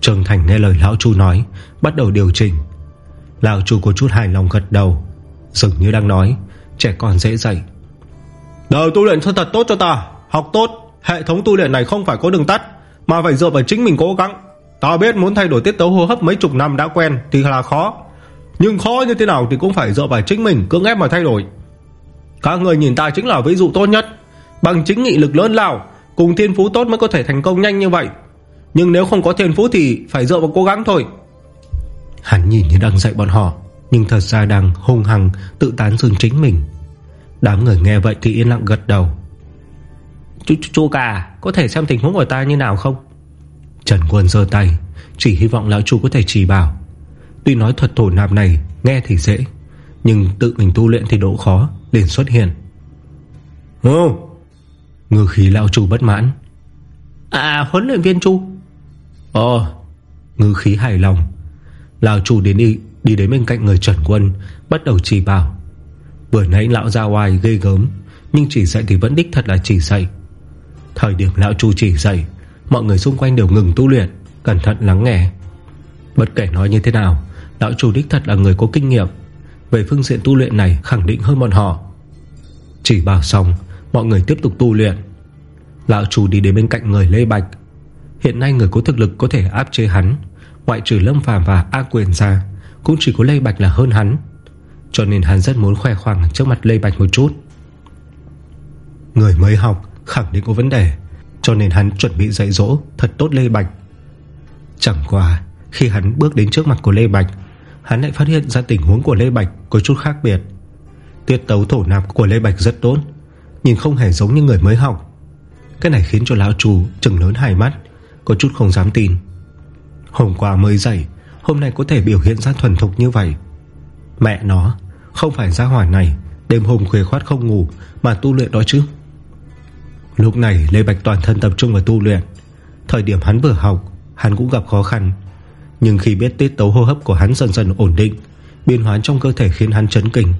Trương Thành nghe lời Lão Chu nói, Bắt đầu điều chỉnh. Lão Chu có chút hài lòng gật đầu, Dường như đang nói, Trẻ con dễ dạy. Đời tu luyện thật tốt cho ta, Học tốt, Hệ thống tu luyện này không phải có đường tắt, Mà phải dựa vào chính mình cố gắng. Ta biết muốn thay đổi tiết tấu hô hấp mấy chục năm đã quen Thì là khó, Nhưng khó như thế nào thì cũng phải dựa vào chính mình Cưỡng ép mà thay đổi. Các người nhìn ta chính là ví dụ tốt nhất, Bằng chính nghị lực lớn lao, Cùng thiên phú tốt mới có thể thành công nhanh như vậy. Nhưng nếu không có thiên phú thì Phải dựa vào cố gắng thôi. Hắn nhìn như đang dạy bọn họ Nhưng thật ra đang hung hăng Tự tán dương chính mình. Đám người nghe vậy thì yên lặng gật đầu. Chú, chú, chú cả Có thể xem tình huống của ta như nào không? Trần Quân giơ tay Chỉ hy vọng lão chú có thể chỉ bảo. Tuy nói thuật thổ nạp này nghe thì dễ Nhưng tự mình tu luyện thì độ khó liền xuất hiện. Ừ Ngư khí lão chủ bất mãn. À huấn luyện viên chu Ồ, Ngư khí hài lòng. Lão chủ đến đi Đi đến bên cạnh người Trần Quân, Bắt đầu chỉ bảo. Vừa nãy lão ra ngoài ghê gớm, Nhưng chỉ dạy thì vẫn đích thật là chỉ dạy. Thời điểm lão chủ chỉ dạy, Mọi người xung quanh đều ngừng tu luyện, Cẩn thận lắng nghe. Bất kể nói như thế nào, Lão chủ đích thật là người có kinh nghiệm. Về phương diện tu luyện này khẳng định hơn bọn họ. Chỉ bảo xong, Mọi người tiếp tục tu luyện. Lão chủ đi đến bên cạnh người Lê Bạch. Hiện nay người có thực lực có thể áp chế hắn, Ngoại trừ Lâm Phàm và A Quyền ra, Cũng chỉ có Lê Bạch là hơn hắn. Cho nên hắn rất muốn khoe khoang Trước mặt Lê Bạch một chút. Người mới học khẳng định có vấn đề, Cho nên hắn chuẩn bị dạy dỗ Thật tốt Lê Bạch. Chẳng qua, khi hắn bước đến trước mặt của Lê Bạch, Hắn lại phát hiện ra tình huống của Lê Bạch Có chút khác biệt. Tiết tấu thổ nạp của Lê Bạch rất tốt, Nhìn không hề giống như người mới học. Cái này khiến cho lão chủ trừng lớn hai mắt. Có chút không dám tin. Hôm qua mới dậy, Hôm nay có thể biểu hiện ra thuần thục như vậy. Mẹ nó, Không phải ra hỏa này, Đêm hôm khuya khoát không ngủ Mà tu luyện đó chứ. Lúc này, Lê Bạch toàn thân tập trung vào tu luyện. Thời điểm hắn vừa học, Hắn cũng gặp khó khăn. Nhưng khi biết tiết tấu hô hấp của hắn dần dần ổn định, Biến hóa trong cơ thể khiến hắn chấn kinh.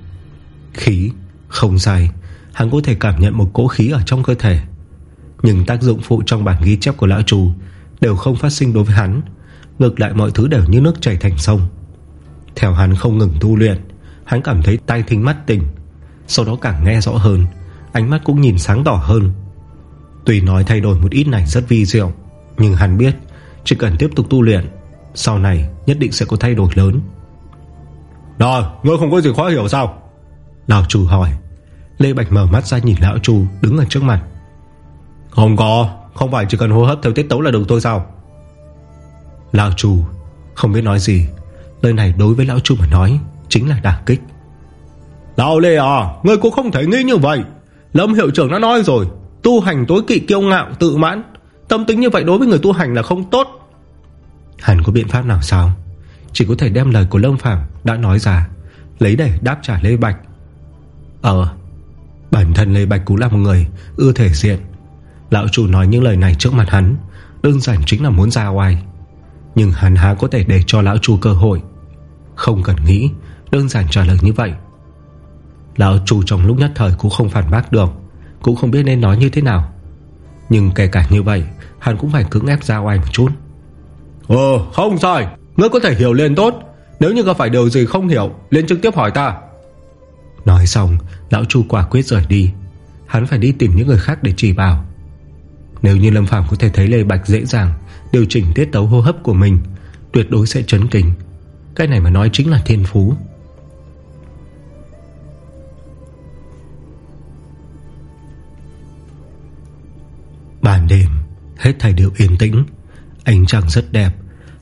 Khí, Không dài Hắn có thể cảm nhận một cỗ khí ở trong cơ thể. Nhưng tác dụng phụ trong bản ghi chép của lão trù Đều không phát sinh đối với hắn. Ngược lại mọi thứ đều như nước chảy thành sông. Theo hắn không ngừng tu luyện Hắn cảm thấy tai thính mắt tỉnh Sau đó càng nghe rõ hơn Ánh mắt cũng nhìn sáng tỏ hơn. Tuy nói thay đổi một ít này rất vi diệu Nhưng hắn biết Chỉ cần tiếp tục tu luyện Sau này nhất định sẽ có thay đổi lớn. Rồi ngươi không có gì khó hiểu sao? Lão chủ hỏi. Lê Bạch mở mắt ra nhìn lão chủ đứng ở trước mặt. Không có Không phải chỉ cần hô hấp theo tiết tấu là được thôi sao? Lão chủ Không biết nói gì. Lời này đối với lão chủ mà nói Chính là đả kích. Lão Lê à Ngươi cũng không thể nghĩ như vậy. Lâm hiệu trưởng đã nói rồi Tu hành tối kỵ kiêu ngạo tự mãn. Tâm tính như vậy đối với người tu hành là không tốt. Hẳn có biện pháp nào sao? Chỉ có thể đem lời của Lâm Phàm đã nói ra Lấy để đáp trả Lê Bạch. Ờ Bản thân Lê Bạch cũng là một người Ưa thể diện Lão chủ nói những lời này trước mặt hắn. Đơn giản chính là muốn ra ngoài Nhưng hắn há có thể để cho lão chu cơ hội. Không cần nghĩ Đơn giản trả lời như vậy. Lão chu trong lúc nhất thời cũng không phản bác được Cũng không biết nên nói như thế nào. Nhưng kể cả như vậy Hắn cũng phải cưỡng ép ra oai một chút. Ồ không sai. Ngươi có thể hiểu liền tốt. Nếu như gặp phải điều gì không hiểu liền trực tiếp hỏi ta. Nói xong Lão Chu quả quyết rời đi. Hắn phải đi tìm những người khác để chỉ bảo nếu như Lâm Phàm có thể thấy Lê Bạch dễ dàng Điều chỉnh tiết tấu hô hấp của mình, Tuyệt đối sẽ chấn kinh. Cái này mà nói chính là thiên phú. Ban đêm, Hết thầy đều yên tĩnh. Ánh trăng rất đẹp,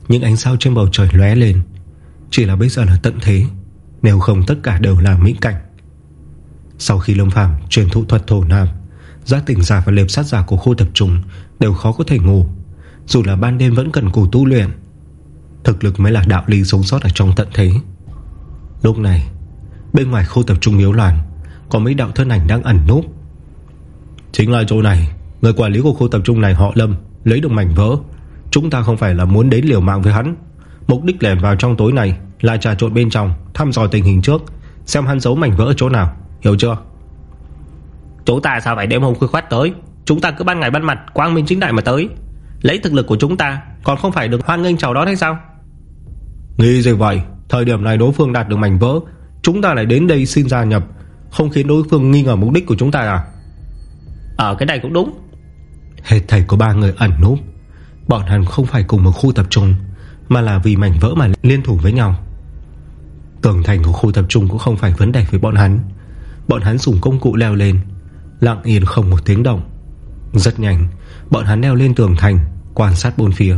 Những ánh sao trên bầu trời lóe lên. Chỉ là bây giờ là tận thế, Nếu không tất cả đều là mỹ cảnh. Sau khi Lâm Phàm truyền thụ thuật thổ nam Giác tỉnh giả và liệp sát giả của khu tập trung Đều khó có thể ngủ, Dù là ban đêm vẫn cần cù tu luyện. Thực lực mới là đạo lý sống sót ở trong tận thế. Lúc này, Bên ngoài khu tập trung yếu loạn, Có mấy đạo thân ảnh đang ẩn núp. Chính là chỗ này, Người quản lý của khu tập trung này họ Lâm, Lấy được mảnh vỡ. Chúng ta không phải là muốn đến liều mạng với hắn. Mục đích lẻn vào trong tối này Là trà trộn bên trong, Thăm dò tình hình trước, Xem hắn giấu mảnh vỡ ở chỗ nào, Hiểu chưa? Chúng ta sao phải đêm hôm khuya khoát tới? Chúng ta cứ ban ngày ban mặt quang minh chính đại mà tới. Lấy thực lực của chúng ta Còn không phải được hoan nghênh chào đón hay sao? Nghĩ gì vậy? Thời điểm này đối phương đạt được mảnh vỡ Chúng ta lại đến đây xin gia nhập. Không khiến đối phương nghi ngờ mục đích của chúng ta à? Ở cái này cũng đúng. Hết thầy có ba người ẩn núp. Bọn hắn không phải cùng một khu tập trung Mà là vì mảnh vỡ mà liên thủ với nhau. Tường thành của khu tập trung Cũng không phải vấn đề với bọn hắn. Bọn hắn dùng công cụ leo lên Lặng yên không một tiếng động. Rất nhanh, Bọn hắn leo lên tường thành, Quan sát bốn phía.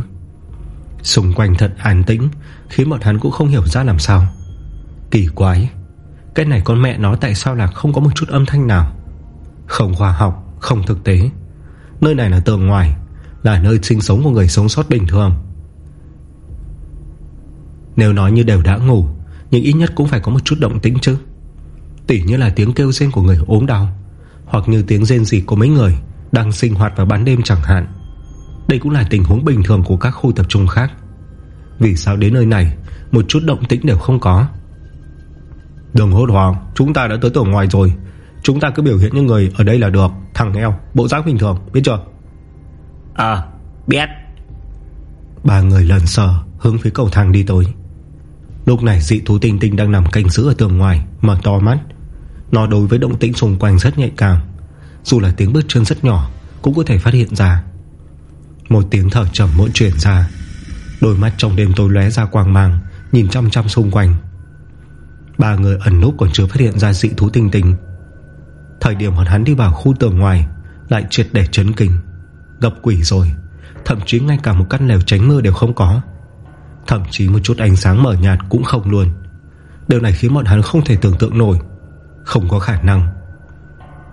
Xung quanh thật an tĩnh, Khiến bọn hắn cũng không hiểu ra làm sao. Kỳ quái, Cái này con mẹ nó tại sao là không có một chút âm thanh nào? Không khoa học, Không thực tế. Nơi này là tường ngoài, Là nơi sinh sống của người sống sót bình thường. Nếu nói như đều đã ngủ, Nhưng ít nhất cũng phải có một chút động tĩnh chứ. Tỉ như là tiếng kêu rên của người ốm đau. Hoặc như tiếng rên gì của mấy người Đang sinh hoạt vào ban đêm chẳng hạn. Đây cũng là tình huống bình thường của các khu tập trung khác. Vì sao đến nơi này Một chút động tĩnh đều không có? Đừng hốt hoảng Chúng ta đã tới tường ngoài rồi. Chúng ta cứ biểu hiện như người ở đây là được Thằng eo, bộ dáng bình thường, biết chưa? Ờ, biết. Ba người lần sờ Hướng phía cầu thang đi tới. Lúc này dị thú tinh tinh đang nằm canh giữ ở tường ngoài Mở to mắt nó đối với động tĩnh xung quanh rất nhạy cảm. Dù là tiếng bước chân rất nhỏ, Cũng có thể phát hiện ra. Một tiếng thở trầm mỗi chuyển ra. Đôi mắt trong đêm tối lóe ra quang mang, Nhìn chăm chăm xung quanh. Ba người ẩn núp còn chưa phát hiện ra dị thú tinh tinh. Thời điểm bọn hắn đi vào khu tường ngoài, Lại triệt để chấn kinh. Gặp quỷ rồi, Thậm chí ngay cả một căn lều tránh mưa đều không có. Thậm chí một chút ánh sáng mở nhạt cũng không luôn. Điều này khiến bọn hắn không thể tưởng tượng nổi. Không có khả năng.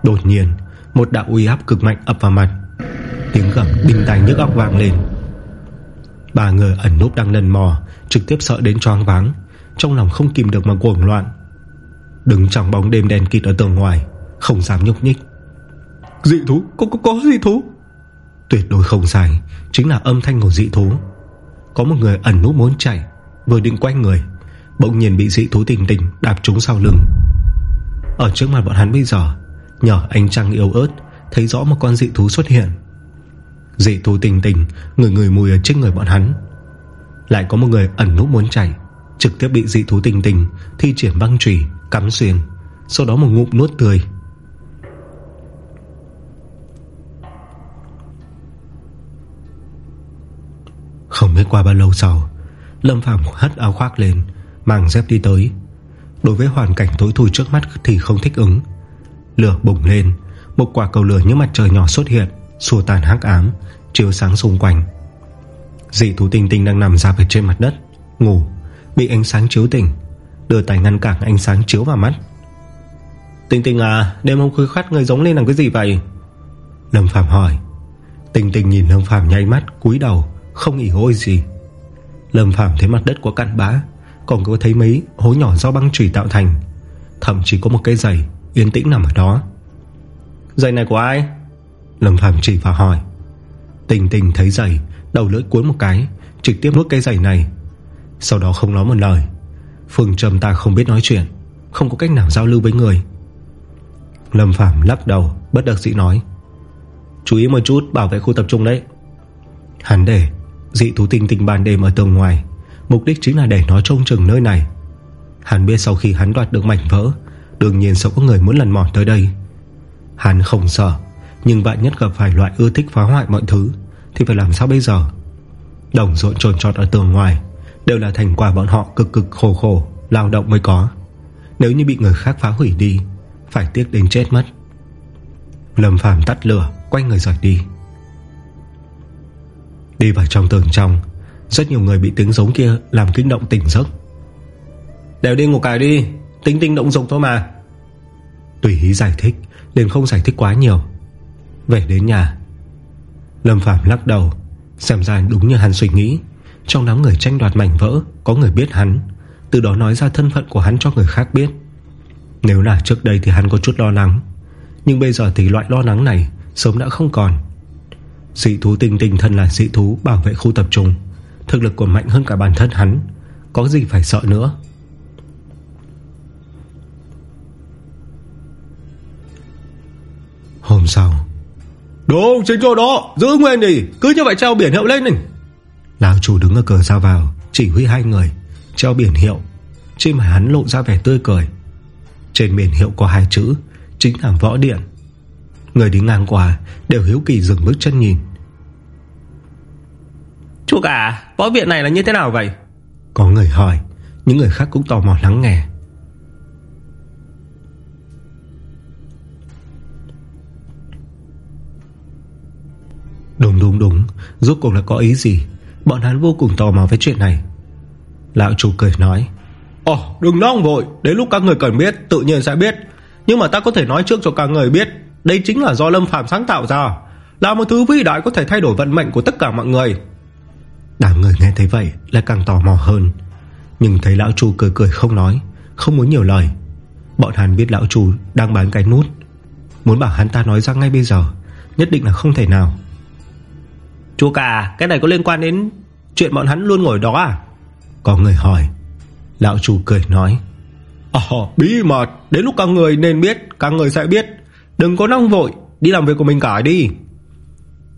Đột nhiên Một đạo uy áp cực mạnh ập vào mặt. Tiếng gầm đinh tai nhức óc vang lên. Ba người ẩn núp đang lần mò Trực tiếp sợ đến choáng váng. Trong lòng không kìm được mà cuồng loạn. Đứng trong bóng đêm đen kịt ở tường ngoài Không dám nhúc nhích. Dị thú, có, có, có dị thú. Tuyệt đối không sai Chính là âm thanh của dị thú. Có một người ẩn núp muốn chạy Vừa định quay người. Bỗng nhiên bị dị thú tình tình đạp trúng sau lưng ở trước mặt bọn hắn bây giờ Nhờ ánh trăng yếu ớt Thấy rõ một con dị thú xuất hiện. Dị thú tình tình Người người mùi ở trên người bọn hắn. Lại có một người ẩn núp muốn chạy Trực tiếp bị dị thú tình tình Thi triển băng trùy, cắm xuyên Sau đó một ngụm nuốt tươi. Không biết qua bao lâu sau Lâm Phàm hất áo khoác lên Mang dép đi tới. Đối với hoàn cảnh tối thui trước mắt thì không thích ứng. Lửa bùng lên, Một quả cầu lửa như mặt trời nhỏ xuất hiện, Xua tàn hắc ám, Chiếu sáng xung quanh. Dị thú tinh tinh đang nằm dạp ở trên mặt đất, Ngủ, Bị ánh sáng chiếu tỉnh, Đưa tay ngăn cản ánh sáng chiếu vào mắt. Tinh tinh à Đêm hôm khuya khát người giống lên làm cái gì vậy? Lâm Phạm hỏi. Tinh tinh nhìn Lâm Phạm nháy mắt, cúi đầu, Không ỉ hôi gì. Lâm Phạm thấy mặt đất có cặn bã còn có thấy mấy hố nhỏ do băng trùy tạo thành, Thậm chí có một cây giày Yên tĩnh nằm ở đó. Giày này của ai? Lâm Phạm chỉ vào hỏi. Tình tình thấy giày, Đầu lưỡi cuốn một cái, Trực tiếp nuốt cây giày này. Sau đó không nói một lời. Phương Trầm ta không biết nói chuyện, Không có cách nào giao lưu với người. Lâm Phàm lắc đầu, Bất đắc dĩ nói. Chú ý một chút, bảo vệ khu tập trung đấy. Hắn để dị thú tinh tinh ban đêm ở tường ngoài. Mục đích chính là để nó trông chừng nơi này. Hắn biết sau khi hắn đoạt được mảnh vỡ, Đương nhiên sẽ có người muốn lần mòn tới đây. Hắn không sợ, Nhưng bạn nhất gặp phải loại ưa thích phá hoại mọi thứ, Thì phải làm sao bây giờ? Đồng rộn trồn trọt ở tường ngoài Đều là thành quả bọn họ cực cực khổ khổ, Lao động mới có. Nếu như bị người khác phá hủy đi, Phải tiếc đến chết mất. Lâm Phàm tắt lửa, Quay người rời đi. Đi vào trong tường trong rất nhiều người bị tiếng giống kia Làm kinh động tỉnh giấc. Đều đi ngủ cài đi, tính tinh động dục thôi mà. Tùy ý giải thích, Nên không giải thích quá nhiều. Về đến nhà, Lâm Phạm lắc đầu, Xem ra đúng như hắn suy nghĩ. Trong đám người tranh đoạt mảnh vỡ, Có người biết hắn, Từ đó nói ra thân phận của hắn cho người khác biết. Nếu là trước đây thì hắn có chút lo lắng, Nhưng bây giờ thì loại lo lắng này Sớm đã không còn. Dị thú tinh tinh thân là dị thú, Bảo vệ khu tập trung. Thực lực còn mạnh hơn cả bản thân hắn. Có gì phải sợ nữa? Hôm sau. Đúng chính chỗ đó Giữ nguyên đi. Cứ như vậy treo biển hiệu lên này. Lão chủ đứng ở cửa ra vào Chỉ huy hai người Treo biển hiệu. Trên mặt hắn lộ ra vẻ tươi cười. Trên biển hiệu có hai chữ Chính là võ điện. Người đi ngang qua Đều hiếu kỳ dừng bước chân nhìn Chú cả Võ viện này là như thế nào vậy? Có người hỏi Những người khác cũng tò mò lắng nghe. Đúng đúng đúng. Rốt cuộc là có ý gì? Bọn hắn vô cùng tò mò với chuyện này. Lão chủ cười nói Ồ đừng nóng vội. Đến lúc các người cần biết tự nhiên sẽ biết. Nhưng mà ta có thể nói trước cho các người biết Đây chính là do Lâm Phạm sáng tạo ra. Là một thứ vĩ đại có thể thay đổi vận mệnh của tất cả mọi người Đám người nghe thấy vậy lại càng tò mò hơn. Nhưng thấy lão chủ cười cười không nói Không muốn nhiều lời. Bọn hắn biết lão chủ đang bán cái nút. Muốn bảo hắn ta nói ra ngay bây giờ Nhất định là không thể nào. Chú cả Cái này có liên quan đến Chuyện bọn hắn luôn ngồi đó à? Có người hỏi Lão chủ cười nói. Ồ bí mật Đến lúc các người nên biết Các người sẽ biết. Đừng có nóng vội Đi làm việc của mình cả đi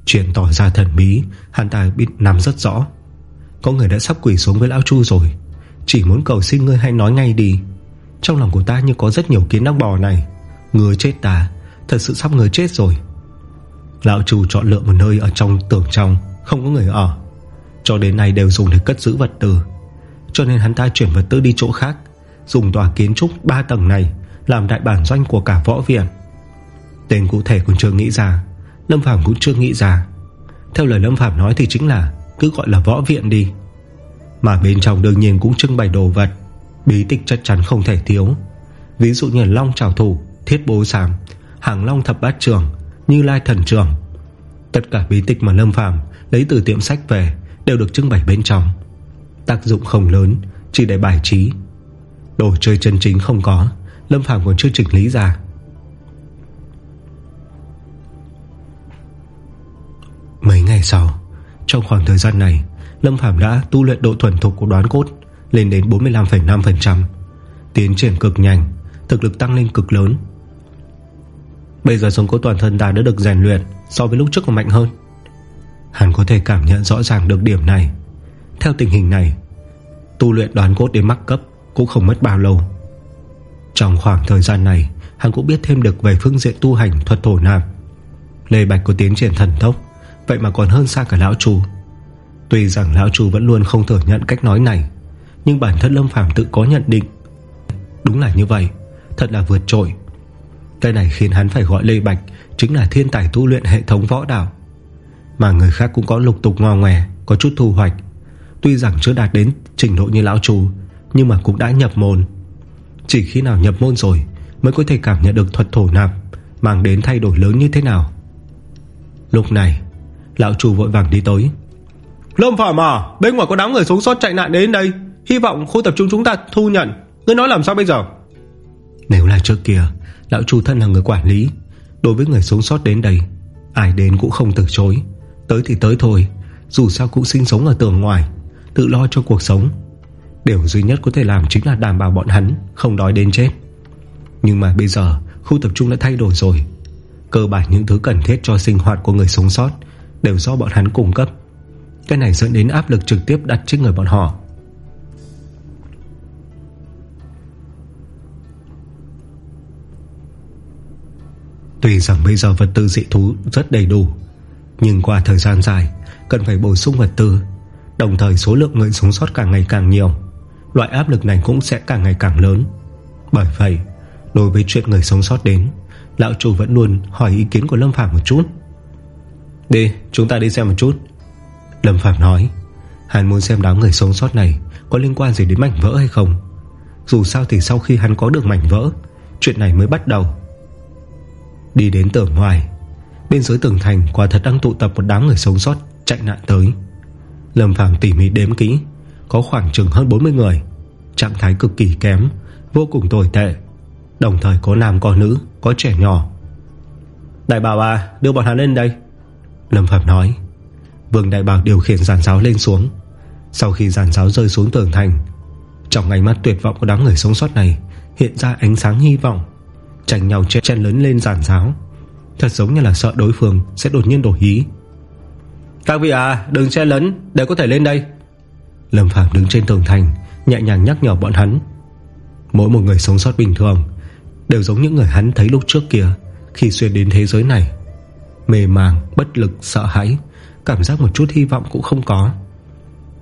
Chuyện tỏ ra thần bí, Hắn ta biết nắm rất rõ. Có người đã sắp quỷ xuống với lão chu rồi. Chỉ muốn cầu xin ngươi hãy nói ngay đi. Trong lòng của ta như có rất nhiều kiến năng bò này. Ngươi chết ta, Thật sự sắp người chết rồi. Lão chu chọn lựa một nơi ở trong tường trong, Không có người ở. Cho đến nay đều dùng để cất giữ vật tư. Cho nên hắn ta chuyển vật tư đi chỗ khác, Dùng tòa kiến trúc 3 tầng này Làm đại bản doanh của cả võ viện. Tên cụ thể cũng chưa nghĩ ra. Lâm Phàm cũng chưa nghĩ ra. Theo lời Lâm Phàm nói thì chính là Cứ gọi là võ viện đi. Mà bên trong đương nhiên cũng trưng bày đồ vật, Bí tịch chắc chắn không thể thiếu. Ví dụ như long trào thủ, Thiết bố sàm Hàng long thập bát trường Như lai thần trường Tất cả bí tịch mà Lâm Phàm Lấy từ tiệm sách về Đều được trưng bày bên trong. Tác dụng không lớn, Chỉ để bài trí. Đồ chơi chân chính không có, Lâm Phàm còn chưa chỉnh lý ra. Mấy ngày sau Trong khoảng thời gian này Lâm Phàm đã tu luyện độ thuần thục của đoán cốt Lên đến 45,5% Tiến triển cực nhanh Thực lực tăng lên cực lớn. Bây giờ sống cốt toàn thân ta đã được rèn luyện So với lúc trước còn mạnh hơn. Hắn có thể cảm nhận rõ ràng được điểm này. Theo tình hình này Tu luyện đoán cốt đến mắc cấp Cũng không mất bao lâu. Trong khoảng thời gian này Hắn cũng biết thêm được về phương diện tu hành thuật thổ nam Lê Bạch có tiến triển thần tốc Vậy mà còn hơn xa cả lão chủ Tuy rằng lão chủ vẫn luôn không thừa nhận cách nói này, Nhưng bản thân Lâm Phàm tự có nhận định. Đúng là như vậy, Thật là vượt trội. Cái này khiến hắn phải gọi Lê Bạch Chính là thiên tài tu luyện hệ thống võ đạo. Mà người khác cũng có lục tục ngò ngoè, Có chút thu hoạch. Tuy rằng chưa đạt đến trình độ như lão chủ Nhưng mà cũng đã nhập môn. Chỉ khi nào nhập môn rồi Mới có thể cảm nhận được thuật thổ nạp, Mang đến thay đổi lớn như thế nào. Lúc này Lão chủ vội vàng đi tới. Lâm Phạm à Bên ngoài có đám người sống sót chạy nạn đến đây. Hy vọng khu tập trung chúng ta thu nhận. Ngươi nói làm sao bây giờ? Nếu là trước kia Lão chủ thân là người quản lý. Đối với người sống sót đến đây Ai đến cũng không từ chối. Tới thì tới thôi Dù sao cũng sinh sống ở tường ngoài Tự lo cho cuộc sống. Điều duy nhất có thể làm chính là đảm bảo bọn hắn Không đói đến chết. Nhưng mà bây giờ khu tập trung đã thay đổi rồi. Cơ bản những thứ cần thiết cho sinh hoạt của người sống sót Đều do bọn hắn cung cấp. Cái này dẫn đến áp lực trực tiếp đặt trên người bọn họ. Tuy rằng bây giờ vật tư dị thú rất đầy đủ, Nhưng qua thời gian dài, Cần phải bổ sung vật tư, Đồng thời số lượng người sống sót càng ngày càng nhiều, Loại áp lực này cũng sẽ càng ngày càng lớn. Bởi vậy, Đối với chuyện người sống sót đến, Lão chủ vẫn luôn hỏi ý kiến của Lâm Phàm một chút. Đi, chúng ta đi xem một chút. Lâm Phạm nói, Hắn muốn xem đám người sống sót này Có liên quan gì đến mảnh vỡ hay không? Dù sao thì sau khi hắn có được mảnh vỡ, Chuyện này mới bắt đầu. Đi đến tường ngoài, Bên dưới tường thành quả thật đang tụ tập Một đám người sống sót chạy nạn tới. Lâm Phàm tỉ mỉ đếm kỹ, Có khoảng chừng hơn 40 người, Trạng thái cực kỳ kém, Vô cùng tồi tệ. Đồng thời có nam có nữ, Có trẻ nhỏ. Đại bảo à đưa bọn hắn lên đây. Lâm Phạm nói. Vương Đại Bảo điều khiển giàn giáo lên xuống. Sau khi giàn giáo rơi xuống tường thành Trong ánh mắt tuyệt vọng của đám người sống sót này Hiện ra ánh sáng hy vọng. Tranh nhau chen, chen lớn lên giàn giáo. Thật giống như là sợ đối phương Sẽ đột nhiên đổi ý Các vị à đừng chen lấn Để có thể lên đây. Lâm Phạm đứng trên tường thành Nhẹ nhàng nhắc nhở bọn hắn. Mỗi một người sống sót bình thường Đều giống những người hắn thấy lúc trước kia Khi xuyên đến thế giới này Mê màng, bất lực, sợ hãi Cảm giác một chút hy vọng cũng không có.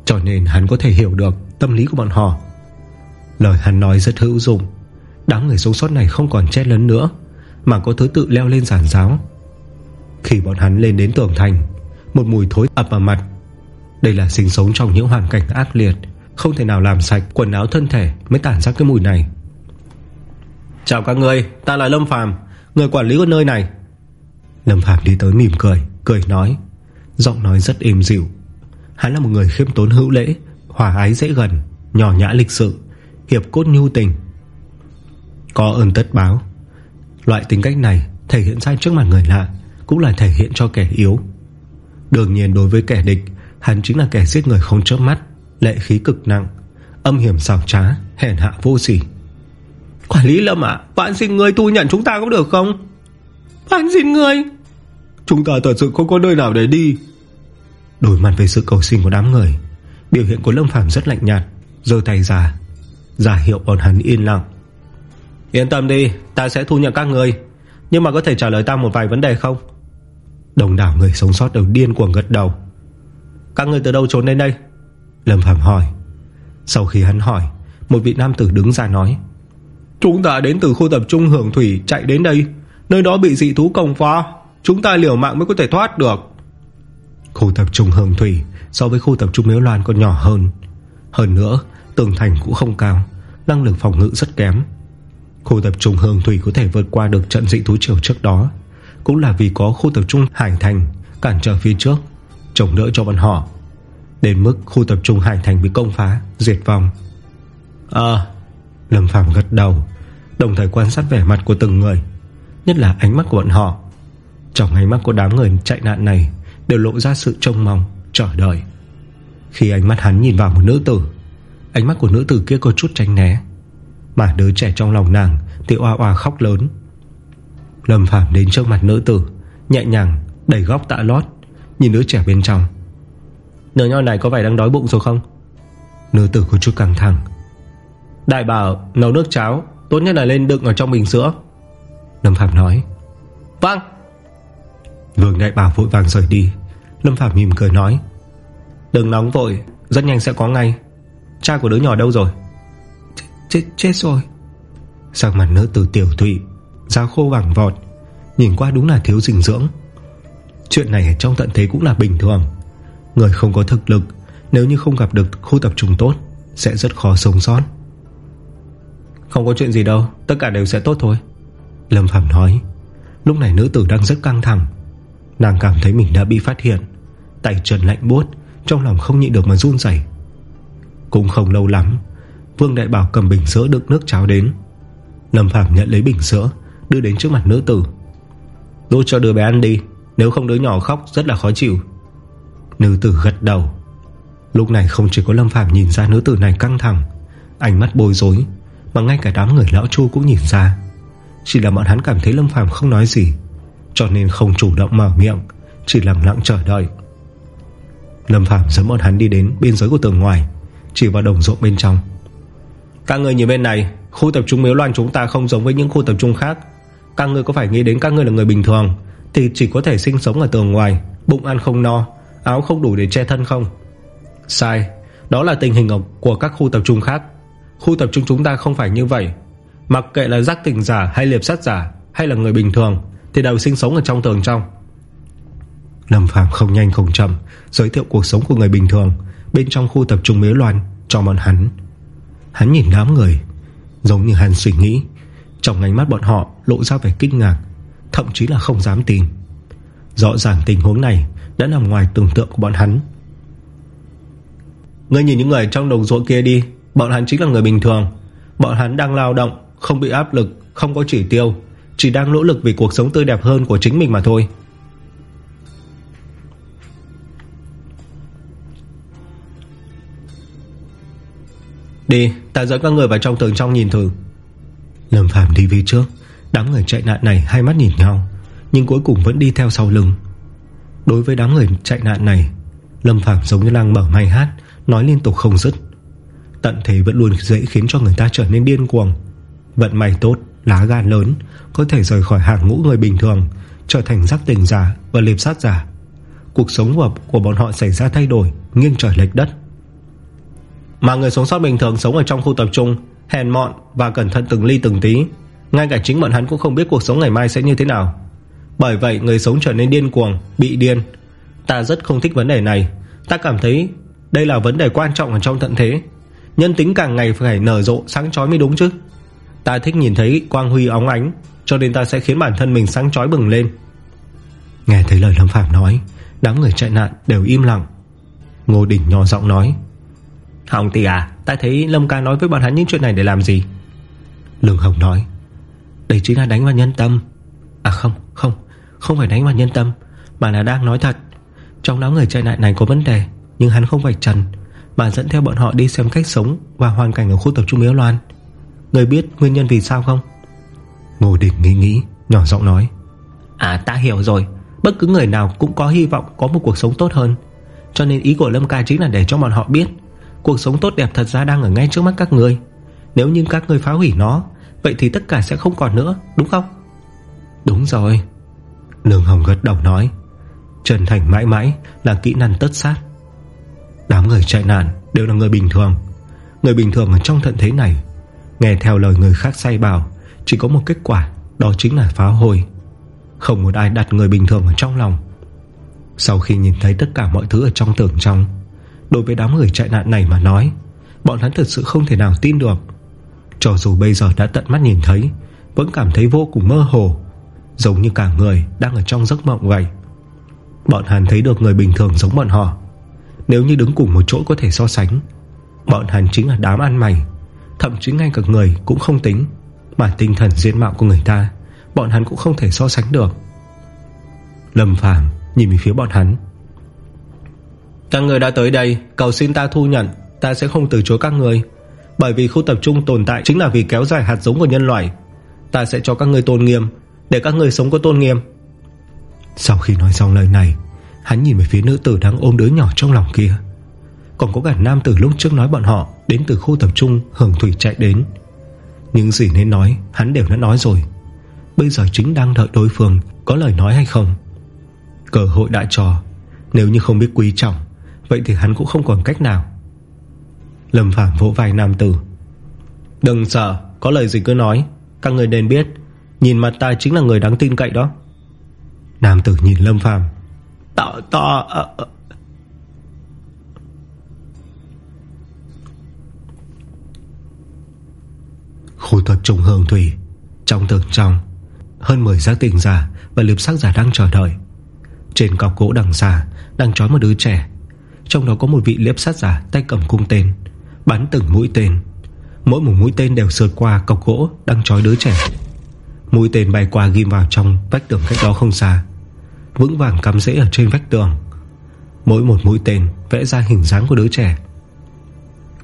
Cho nên hắn có thể hiểu được Tâm lý của bọn họ. Lời hắn nói rất hữu dụng. Đám người sống sót này không còn chết lớn nữa Mà có thứ tự leo lên giản giáo. Khi bọn hắn lên đến tường thành Một mùi thối ập vào mặt. Đây là sinh sống trong những hoàn cảnh ác liệt Không thể nào làm sạch quần áo thân thể Mới tản ra cái mùi này. Chào các người Ta là Lâm Phàm Người quản lý của nơi này. Lâm Phạm đi tới mỉm cười Cười nói Giọng nói rất êm dịu. Hắn là một người khiêm tốn hữu lễ Hòa ái dễ gần Nhỏ nhã lịch sự Hiệp cốt nhu tình. Có ơn tất báo Loại tính cách này thể hiện ra trước mặt người lạ Cũng là thể hiện cho kẻ yếu. Đương nhiên đối với kẻ địch Hắn chính là kẻ giết người không chớp mắt Lệ khí cực nặng Âm hiểm xảo trá Hèn hạ vô sỉ. Quản lý Lâm ạ à, Bạn xin người tu nhận chúng ta có được không? Bạn xin người! Chúng ta thật sự không có nơi nào để đi. Đổi mặt với sự cầu xin của đám người, Biểu hiện của Lâm Phàm rất lạnh nhạt Rơi tay ra, Giả hiệu bọn hắn yên lặng. Yên tâm đi, ta sẽ thu nhận các người, Nhưng mà có thể trả lời ta một vài vấn đề không? Đồng đảo người sống sót đều điên cuồng gật đầu. Các người từ đâu trốn đến đây? Lâm Phàm hỏi. Sau khi hắn hỏi, Một vị nam tử đứng ra nói. Chúng ta đến từ khu tập trung hưởng thủy, chạy đến đây, Nơi đó bị dị thú công phá. Chúng ta liều mạng mới có thể thoát được. Khu tập trung hưởng thủy So với khu tập trung miếu loan còn nhỏ hơn. Hơn nữa tường thành cũng không cao Năng lực phòng ngự rất kém. Khu tập trung hưởng thủy có thể vượt qua được trận dị thú triều trước đó Cũng là vì có khu tập trung hải thành Cản trở phía trước Chống đỡ cho bọn họ Đến mức khu tập trung hải thành bị công phá Diệt vong. À. Lâm Phạm gật đầu Đồng thời quan sát vẻ mặt của từng người Nhất là ánh mắt của bọn họ trong ánh mắt của đám người chạy nạn này Đều lộ ra sự trông mong, Chờ đợi. Khi ánh mắt hắn nhìn vào một nữ tử, Ánh mắt của nữ tử kia có chút tránh né. Mà đứa trẻ trong lòng nàng Thì oa oa khóc lớn. Lâm Phàm đến trước mặt nữ tử, Nhẹ nhàng đẩy góc tạ lót, Nhìn đứa trẻ bên trong. Nửa nho này có vẻ đang đói bụng rồi không? Nữ tử có chút căng thẳng. Đại bảo, nấu nước cháo, Tốt nhất là lên đựng ở trong bình sữa. Lâm Phạm nói. Vâng. Vương đại bảo vội vàng rời đi. Lâm Phạm mỉm cười nói Đừng nóng vội Rất nhanh sẽ có ngay. Cha của đứa nhỏ đâu rồi? Ch Chết, chết rồi. Sang mặt nữ từ tiểu thụy Da khô vàng vọt Nhìn qua đúng là thiếu dinh dưỡng. Chuyện này trong tận thế cũng là bình thường. Người không có thực lực Nếu như không gặp được khu tập trung tốt Sẽ rất khó sống sót. Không có chuyện gì đâu Tất cả đều sẽ tốt thôi. Lâm Phạm nói. Lúc này nữ tử đang rất căng thẳng Nàng cảm thấy mình đã bị phát hiện. Tay chân lạnh buốt, Trong lòng không nhịn được mà run dày Cũng không lâu lắm, Vương Đại Bảo cầm bình sữa đựng nước cháo đến. Lâm Phạm nhận lấy bình sữa, Đưa đến trước mặt nữ tử. Đốt cho đứa bé ăn đi, Nếu không đứa nhỏ khóc rất là khó chịu. Nữ tử gật đầu. Lúc này không chỉ có Lâm phạm nhìn ra nữ tử này căng thẳng, Ánh mắt bối rối, Mà ngay cả đám người lão chu cũng nhìn ra. Chỉ là bọn hắn cảm thấy Lâm Phàm không nói gì. Cho nên không chủ động mở miệng, Chỉ lặng lặng chờ đợi. Lâm Phạm dẫn bọn hắn đi đến biên giới của tường ngoài, Chỉ vào đồng ruộng bên trong. Các người nhìn bên này, Khu tập trung miếu loan chúng ta không giống với những khu tập trung khác. Các người có phải nghĩ đến các người là người bình thường, Thì chỉ có thể sinh sống ở tường ngoài, Bụng ăn không no, Áo không đủ để che thân không? Sai, Đó là tình hình của các khu tập trung khác. Khu tập trung chúng ta không phải như vậy. Mặc kệ là giác tỉnh giả hay liệp sát giả Hay là người bình thường thì đều sinh sống ở trong tường trong. Lâm Phàm không nhanh không chậm, Giới thiệu cuộc sống của người bình thường. Bên trong khu tập trung miếu loan cho bọn hắn. Hắn nhìn đám người, Giống như hắn suy nghĩ. Trong ánh mắt bọn họ lộ ra vẻ kinh ngạc, Thậm chí là không dám tin. Rõ ràng tình huống này Đã nằm ngoài tưởng tượng của bọn hắn. Ngươi nhìn những người trong đồng ruộng kia đi, Bọn hắn chính là người bình thường. Bọn hắn đang lao động, Không bị áp lực, Không có chỉ tiêu. Chỉ đang nỗ lực vì cuộc sống tươi đẹp hơn của chính mình mà thôi. Đi, Ta dẫn các người vào trong tường trong nhìn thử. Lâm Phàm đi về trước. Đám người chạy nạn này hai mắt nhìn nhau, Nhưng cuối cùng vẫn đi theo sau lưng. Đối với đám người chạy nạn này, Lâm Phàm giống như đang mở may hát, Nói liên tục không dứt. Tận thế vẫn luôn dễ khiến cho người ta trở nên điên cuồng. Vận may tốt. Lá gan lớn, Có thể rời khỏi hàng ngũ người bình thường, Trở thành giác tình giả và liệp sát giả. Cuộc sống của của bọn họ xảy ra thay đổi, Nghiêng trời lệch đất. Mà người sống sót bình thường sống ở trong khu tập trung, Hèn mọn và cẩn thận từng ly từng tí, Ngay cả chính bọn hắn cũng không biết cuộc sống ngày mai sẽ như thế nào. Bởi vậy, người sống trở nên điên cuồng, Bị điên. Ta rất không thích vấn đề này. Ta cảm thấy đây là vấn đề quan trọng ở trong tận thế. Nhân tính càng ngày phải nở rộ, sáng chói mới đúng chứ. Ta thích nhìn thấy quang huy óng ánh Cho nên ta sẽ khiến bản thân mình sáng chói bừng lên. Nghe thấy lời Lâm Phạm nói Đám người chạy nạn đều im lặng. Ngô Đình nhỏ giọng nói Hồng tỷ à Ta thấy Lâm ca nói với bọn hắn những chuyện này để làm gì? Lương Hồng nói Đây chính là đánh vào nhân tâm. À không không Không phải đánh vào nhân tâm Mà là đang nói thật. Trong đám người chạy nạn này có vấn đề Nhưng hắn không phải trần Mà dẫn theo bọn họ đi xem cách sống Và hoàn cảnh ở khu tập trung Miếu Loan Người biết nguyên nhân vì sao không? Ngô Đình nghĩ nghĩ Nhỏ giọng nói. À ta hiểu rồi. Bất cứ người nào cũng có hy vọng có một cuộc sống tốt hơn. Cho nên ý của Lâm ca chính là để cho bọn họ biết Cuộc sống tốt đẹp thật ra đang ở ngay trước mắt các người Nếu như các người phá hủy nó Vậy thì tất cả sẽ không còn nữa Đúng không? Đúng rồi. Lương Hồng gật đầu nói. Trần Thành mãi mãi là kỹ năng tất sát. Đám người chạy nạn Đều là người bình thường. Người bình thường ở trong thận thế này Nghe theo lời người khác say bảo, Chỉ có một kết quả, Đó chính là phá hồi Không một ai đặt người bình thường ở trong lòng. Sau khi nhìn thấy tất cả mọi thứ ở trong tưởng trong, Đối với đám người chạy nạn này mà nói, Bọn hắn thật sự không thể nào tin được. Cho dù bây giờ đã tận mắt nhìn thấy, Vẫn cảm thấy vô cùng mơ hồ, Giống như cả người đang ở trong giấc mộng vậy. Bọn hắn thấy được người bình thường giống bọn họ. Nếu như đứng cùng một chỗ có thể so sánh, Bọn hắn chính là đám ăn mày. Thậm chí ngay cả người cũng không tính. Mà tinh thần diễn mạo của người ta Bọn hắn cũng không thể so sánh được. Lâm Phàm nhìn về phía bọn hắn. Các người đã tới đây Cầu xin ta thu nhận Ta sẽ không từ chối các người. Bởi vì khu tập trung tồn tại Chính là vì kéo dài hạt giống của nhân loại. Ta sẽ cho các người tôn nghiêm Để các người sống có tôn nghiêm. Sau khi nói xong lời này Hắn nhìn về phía nữ tử đang ôm đứa nhỏ trong lòng kia. Còn có cả nam tử lúc trước nói bọn họ Đến từ khu tập trung hưởng thủy chạy đến. Những gì nên nói, Hắn đều đã nói rồi. Bây giờ chính đang đợi đối phương Có lời nói hay không? Cơ hội đã trò. Nếu như không biết quý trọng, Vậy thì hắn cũng không còn cách nào. Lâm Phàm vỗ vai nam tử. Đừng sợ, Có lời gì cứ nói. Các người nên biết, Nhìn mặt ta chính là người đáng tin cậy đó. Nam tử nhìn Lâm Phàm. To to ờ, ờ, Khu tập trung hương thủy. Trong tường trong, Hơn 10 giác tình giả và liệp sắc giả đang chờ đợi. Trên cọc gỗ đằng xa Đang trói một đứa trẻ. Trong đó có một vị liệp sát giả tay cầm cung tên, Bắn từng mũi tên. Mỗi một mũi tên đều sượt qua cọc gỗ Đang trói đứa trẻ. Mũi tên bay qua ghim vào trong vách tường cách đó không xa, Vững vàng cắm rễ ở trên vách tường. Mỗi một mũi tên vẽ ra hình dáng của đứa trẻ.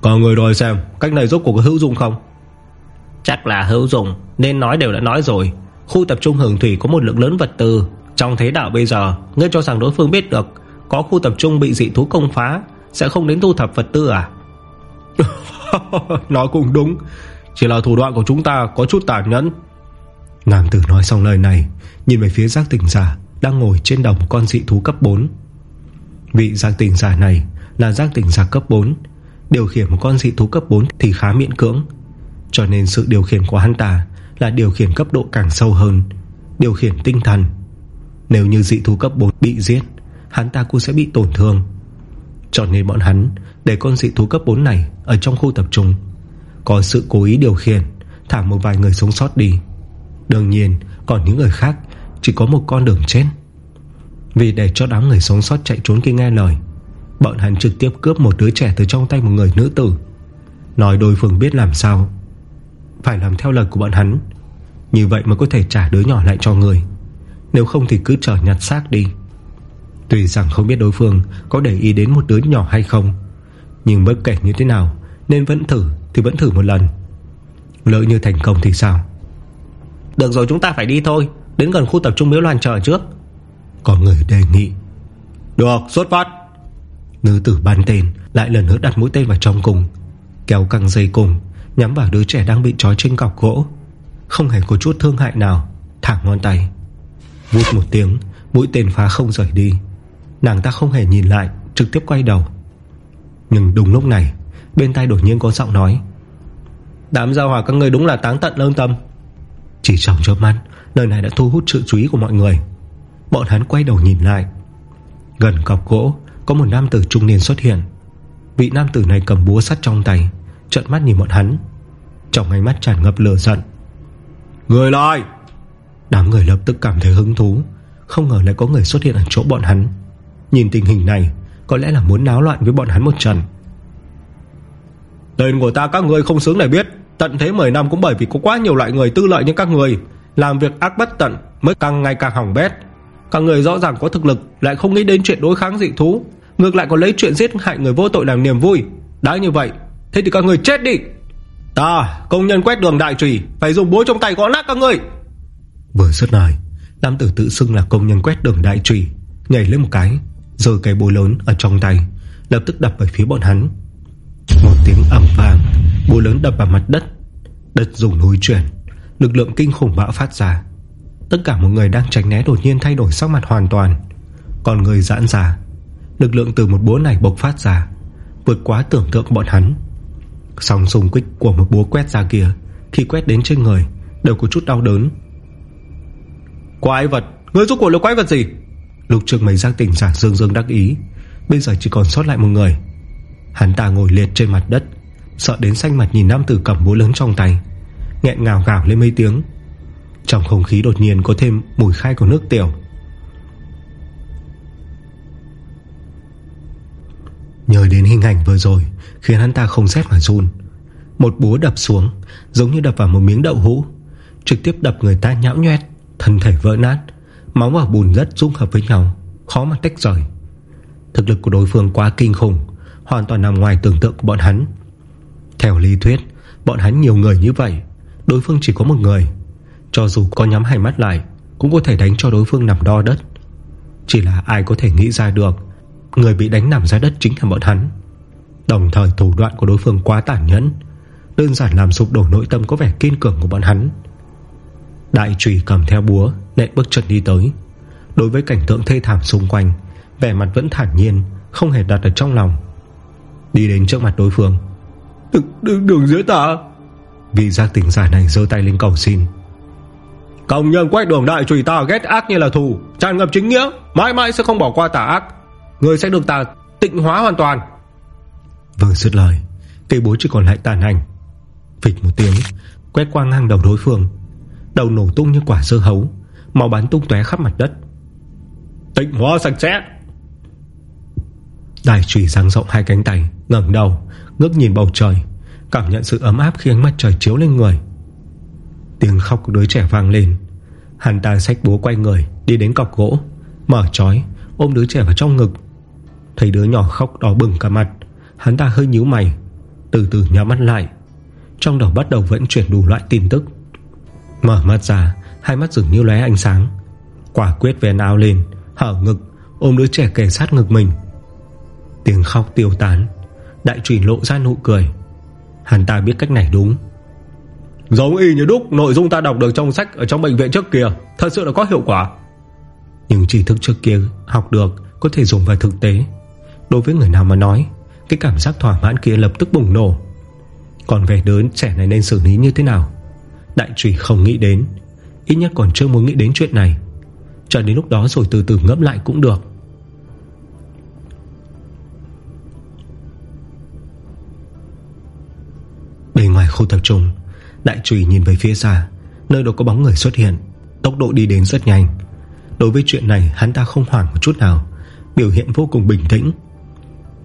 Có người đòi xem Cách này giúp cuộc có hữu dụng không? Chắc là hữu dụng, Nên nói đều đã nói rồi. Khu tập trung hưởng thủy có một lượng lớn vật tư. Trong thế đạo bây giờ, Ngươi cho rằng đối phương biết được, Có khu tập trung bị dị thú công phá, Sẽ không đến thu thập vật tư à? Nói cũng đúng. Chỉ là thủ đoạn của chúng ta có chút tàn nhẫn. Nam tử nói xong lời này, Nhìn về phía giác tỉnh giả Đang ngồi trên đồng con dị thú cấp 4 Vị giác tỉnh giả này Là giác tỉnh giả cấp 4 Điều khiển một con dị thú cấp 4 thì khá miễn cưỡng. Cho nên sự điều khiển của hắn ta Là điều khiển cấp độ càng sâu hơn, Điều khiển tinh thần. Nếu như dị thú cấp 4 bị giết, Hắn ta cũng sẽ bị tổn thương. Cho nên bọn hắn, Để con dị thú cấp 4 này Ở trong khu tập trung, Có sự cố ý điều khiển, Thả một vài người sống sót đi. Đương nhiên, còn những người khác, Chỉ có một con đường chết. Vì để cho đám người sống sót chạy trốn khi nghe lời, Bọn hắn trực tiếp cướp một đứa trẻ Từ trong tay một người nữ tử. Nói đối phương biết làm sao phải làm theo lời của bọn hắn. Như vậy mới có thể trả đứa nhỏ lại cho người. Nếu không thì cứ chờ nhặt xác đi. Tuy rằng không biết đối phương Có để ý đến một đứa nhỏ hay không Nhưng bất kể như thế nào Nên vẫn thử thì vẫn thử một lần. Lỡ như thành công thì sao? Được rồi chúng ta phải đi thôi. Đến gần khu tập trung miếu loan chờ trước. Có người đề nghị. Được xuất phát Nữ tử bắn tên lại lần nữa đặt mũi tên vào trong cùng Kéo căng dây cùng Nhắm vào đứa trẻ đang bị trói trên cọc gỗ. Không hề có chút thương hại nào. Thẳng ngón tay. Vút một tiếng, Mũi tên phá không rời đi. Nàng ta không hề nhìn lại, Trực tiếp quay đầu. Nhưng đúng lúc này, Bên tay đột nhiên có giọng nói. Đám giao hòa các người đúng là táng tận lương tâm. Chỉ trong chớp mắt, nơi này đã thu hút sự chú ý của mọi người. Bọn hắn quay đầu nhìn lại. Gần cọc gỗ, Có một nam tử trung niên xuất hiện. Vị nam tử này cầm búa sắt trong tay. Trận mắt nhìn bọn hắn. Trong ánh mắt tràn ngập lửa giận. Người lại Đám người lập tức cảm thấy hứng thú Không ngờ lại có người xuất hiện ở chỗ bọn hắn. Nhìn tình hình này Có lẽ là muốn náo loạn với bọn hắn một trận. Tên của ta các người không xứng để biết Tận thế 10 năm cũng bởi vì có quá nhiều loại người tư lợi như các người Làm việc ác bất tận Mới càng ngày càng hỏng bét. Các người rõ ràng có thực lực Lại không nghĩ đến chuyện đối kháng dị thú. Ngược lại còn lấy chuyện giết hại người vô tội làm niềm vui. Đã như vậy Thế thì các người chết đi. Ta, công nhân quét đường đại trùy Phải dùng búa trong tay gõ nát các người Vừa dứt lời, Nam tử tự xưng là công nhân quét đường đại trùy Nhảy lên một cái Rồi cái búa lớn ở trong tay, Lập tức đập về phía bọn hắn. Một tiếng ẩm vàng Búa lớn đập vào mặt đất Đất dùng núi chuyển, Lực lượng kinh khủng bão phát ra. Tất cả mọi người đang tránh né đột nhiên thay đổi sắc mặt hoàn toàn. Còn người giãn ra, Lực lượng từ một búa này bộc phát ra, Vượt quá tưởng tượng bọn hắn. Song xung quích của một búa quét ra kia, Khi quét đến trên người, Đều có chút đau đớn. Quái vật! Ngươi giúp của là quái vật gì? Lục trường mấy giác tỉnh giả dương dương đắc ý. Bây giờ chỉ còn sót lại một người. Hắn ta ngồi liệt trên mặt đất, Sợ đến xanh mặt nhìn nam tử cầm búa lớn trong tay, Nghẹn ngào gào lên mấy tiếng. Trong không khí đột nhiên có thêm Mùi khai của nước tiểu. Nhờ đến hình ảnh vừa rồi, Khiến hắn ta không rét mà run. Một búa đập xuống, Giống như đập vào một miếng đậu hũ. Trực tiếp đập người ta nhão nhoét, Thân thể vỡ nát, Máu và bùn rất dung hợp với nhau, Khó mà tách rời. Thực lực của đối phương quá kinh khủng, Hoàn toàn nằm ngoài tưởng tượng của bọn hắn. Theo lý thuyết, Bọn hắn nhiều người như vậy, Đối phương chỉ có một người. Cho dù có nhắm hai mắt lại, Cũng có thể đánh cho đối phương nằm đo đất. Chỉ là ai có thể nghĩ ra được Người bị đánh nằm ra đất chính là bọn hắn. Đồng thời thủ đoạn của đối phương quá tàn nhẫn Đơn giản làm sụp đổ nội tâm có vẻ kiên cường của bọn hắn. Đại trùy cầm theo búa Nện bước chân đi tới. Đối với cảnh tượng thê thảm xung quanh Vẻ mặt vẫn thản nhiên Không hề đặt ở trong lòng. Đi đến trước mặt đối phương. Đừng, đừng, đừng giết ta. Vì giác tỉnh giả này dơ tay lên cầu xin. Công nhân quét đường đại trùy ta ghét ác như là thù Tràn ngập chính nghĩa Mãi mãi sẽ không bỏ qua tà ác Người sẽ được ta tịnh hóa hoàn toàn. Vừa dứt lời Cây búa chỉ còn lại tàn hành Phịch một tiếng Quét qua ngang đầu đối phương. Đầu nổ tung như quả dưa hấu Màu bắn tung tóe khắp mặt đất. Tịnh hóa sạch sẽ. Đại trùy sáng rộng hai cánh tay ngẩng đầu Ngước nhìn bầu trời Cảm nhận sự ấm áp khi ánh mặt trời chiếu lên người. Tiếng khóc của đứa trẻ vang lên. Hắn ta xách búa quay người Đi đến cọc gỗ Mở trói Ôm đứa trẻ vào trong ngực Thấy đứa nhỏ khóc đỏ bừng cả mặt Hắn ta hơi nhíu mày Từ từ nhắm mắt lại. Trong đầu bắt đầu vẫn chuyển đủ loại tin tức. Mở mắt ra Hai mắt dường như lóe ánh sáng. Quả quyết vén áo lên Hở ngực Ôm đứa trẻ kề sát ngực mình. Tiếng khóc tiêu tán Đại trùy lộ ra nụ cười. Hắn ta biết cách này đúng. Giống y như đúc nội dung ta đọc được trong sách Ở trong bệnh viện trước kia Thật sự là có hiệu quả. Nhưng tri thức trước kia học được Có thể dùng vào thực tế Đối với người nào mà nói, Cái cảm giác thỏa mãn kia lập tức bùng nổ. Còn về đứa trẻ này nên xử lý như thế nào? Đại trùy không nghĩ đến, Ít nhất còn chưa muốn nghĩ đến chuyện này. Cho đến lúc đó rồi từ từ ngẫm lại cũng được. Bên ngoài khu tập trung, Đại trùy nhìn về phía xa, Nơi đó có bóng người xuất hiện, Tốc độ đi đến rất nhanh. Đối với chuyện này, hắn ta không hoảng một chút nào, Biểu hiện vô cùng bình tĩnh.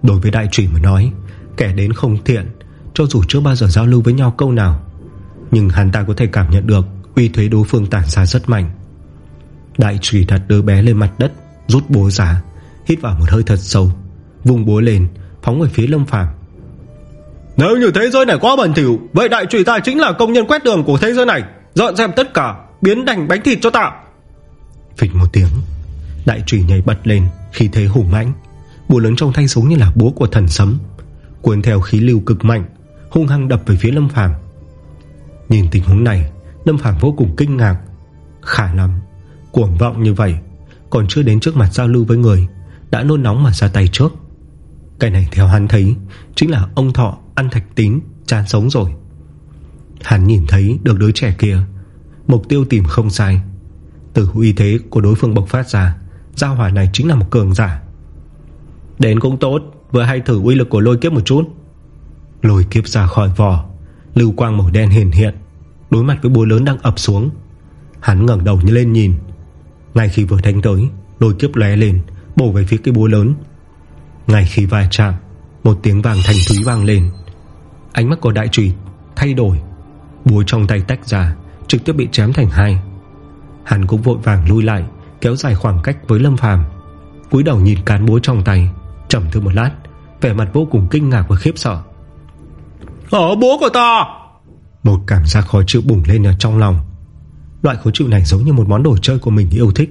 Đối với đại trùy mà nói Kẻ đến không thiện Cho dù chưa bao giờ giao lưu với nhau câu nào Nhưng hắn ta có thể cảm nhận được Uy thuế đối phương tản ra rất mạnh. Đại trùy đặt đứa bé lên mặt đất Rút búa ra Hít vào một hơi thật sâu Vùng búa lên Phóng về phía lâm phàm. Nếu như thế giới này quá bẩn thỉu Vậy đại trùy ta chính là công nhân quét đường của thế giới này Dọn dẹp tất cả Biến thành bánh thịt cho ta. Phịch một tiếng Đại trùy nhảy bật lên Khi thế hùng mãnh Búa lớn trong thanh giống như là búa của thần sấm, Cuốn theo khí lưu cực mạnh, Hung hăng đập về phía Lâm Phàm. Nhìn tình huống này, Lâm Phàm vô cùng kinh ngạc. Khả lắm, Cuồng vọng như vậy, Còn chưa đến trước mặt giao lưu với người, Đã nôn nóng mà ra tay trước. Cái này theo hắn thấy, Chính là ông thọ ăn thạch tín, Chán sống rồi. Hắn nhìn thấy được đứa trẻ kia, Mục tiêu tìm không sai. Từ uy thế của đối phương bộc phát ra Giao hỏa này chính là một cường giả. Đến cũng tốt, Vừa hay thử uy lực của lôi kiếp một chút. Lôi kiếp ra khỏi vỏ, Lưu quang màu đen hiện hiện, Đối mặt với búa lớn đang ập xuống. Hắn ngẩn đầu như lên nhìn. Ngay khi vừa đánh tới, Lôi kiếp lé lên, Bổ về phía cái búa lớn. Ngay khi va chạm, Một tiếng vàng thành thúy vang lên. Ánh mắt của đại trùy thay đổi. Búa trong tay tách ra, Trực tiếp bị chém thành hai. Hắn cũng vội vàng lui lại, Kéo dài khoảng cách với Lâm Phàm. cúi đầu nhìn cán búa trong tay. Chầm thư một lát Vẻ mặt vô cùng kinh ngạc và khiếp sợ. Ở búa của ta! Một cảm giác khó chịu bùng lên ở trong lòng. Loại khó chịu này giống như một món đồ chơi của mình yêu thích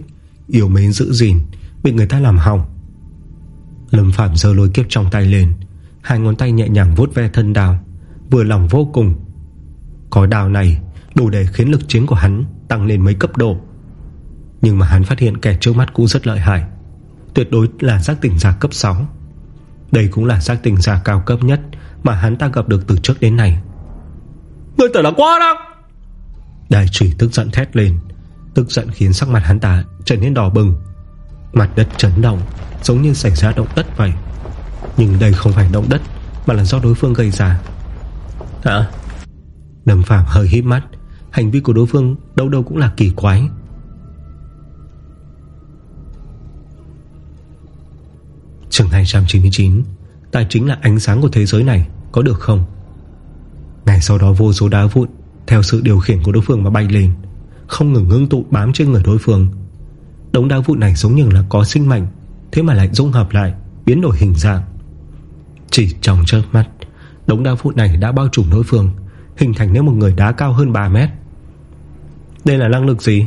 Yêu mến giữ gìn Bị người ta làm hỏng. Lâm Phạm giơ lôi kiếp trong tay lên Hai ngón tay nhẹ nhàng vuốt ve thân đào Vừa lòng vô cùng. Có đào này đủ để khiến lực chiến của hắn Tăng lên mấy cấp độ. Nhưng mà hắn phát hiện kẻ trước mắt cũng rất lợi hại Tuyệt đối là giác tỉnh giả cấp 6 Đây cũng là giác tỉnh giả cao cấp nhất Mà hắn ta gặp được từ trước đến nay. Người tưởng là quá đắc Đại trùy tức giận thét lên Tức giận khiến sắc mặt hắn ta trở nên đỏ bừng. Mặt đất chấn động Giống như xảy ra động đất vậy. Nhưng đây không phải động đất Mà là do đối phương gây ra. Hả? Đầm phạm hơi hít mắt Hành vi của đối phương đâu đâu cũng là kỳ quái Trường 299 Tài chính là ánh sáng của thế giới này, Có được không? Ngày sau đó vô số đá vụn, Theo sự điều khiển của đối phương mà bay lên, Không ngừng ngưng tụ bám trên người đối phương. Đống đá vụn này giống như là có sinh mệnh, Thế mà lại dung hợp lại, Biến đổi hình dạng. Chỉ trong chớp mắt, Đống đá vụn này đã bao trùm đối phương, Hình thành nên một người đá cao hơn 3 mét. Đây là năng lực gì?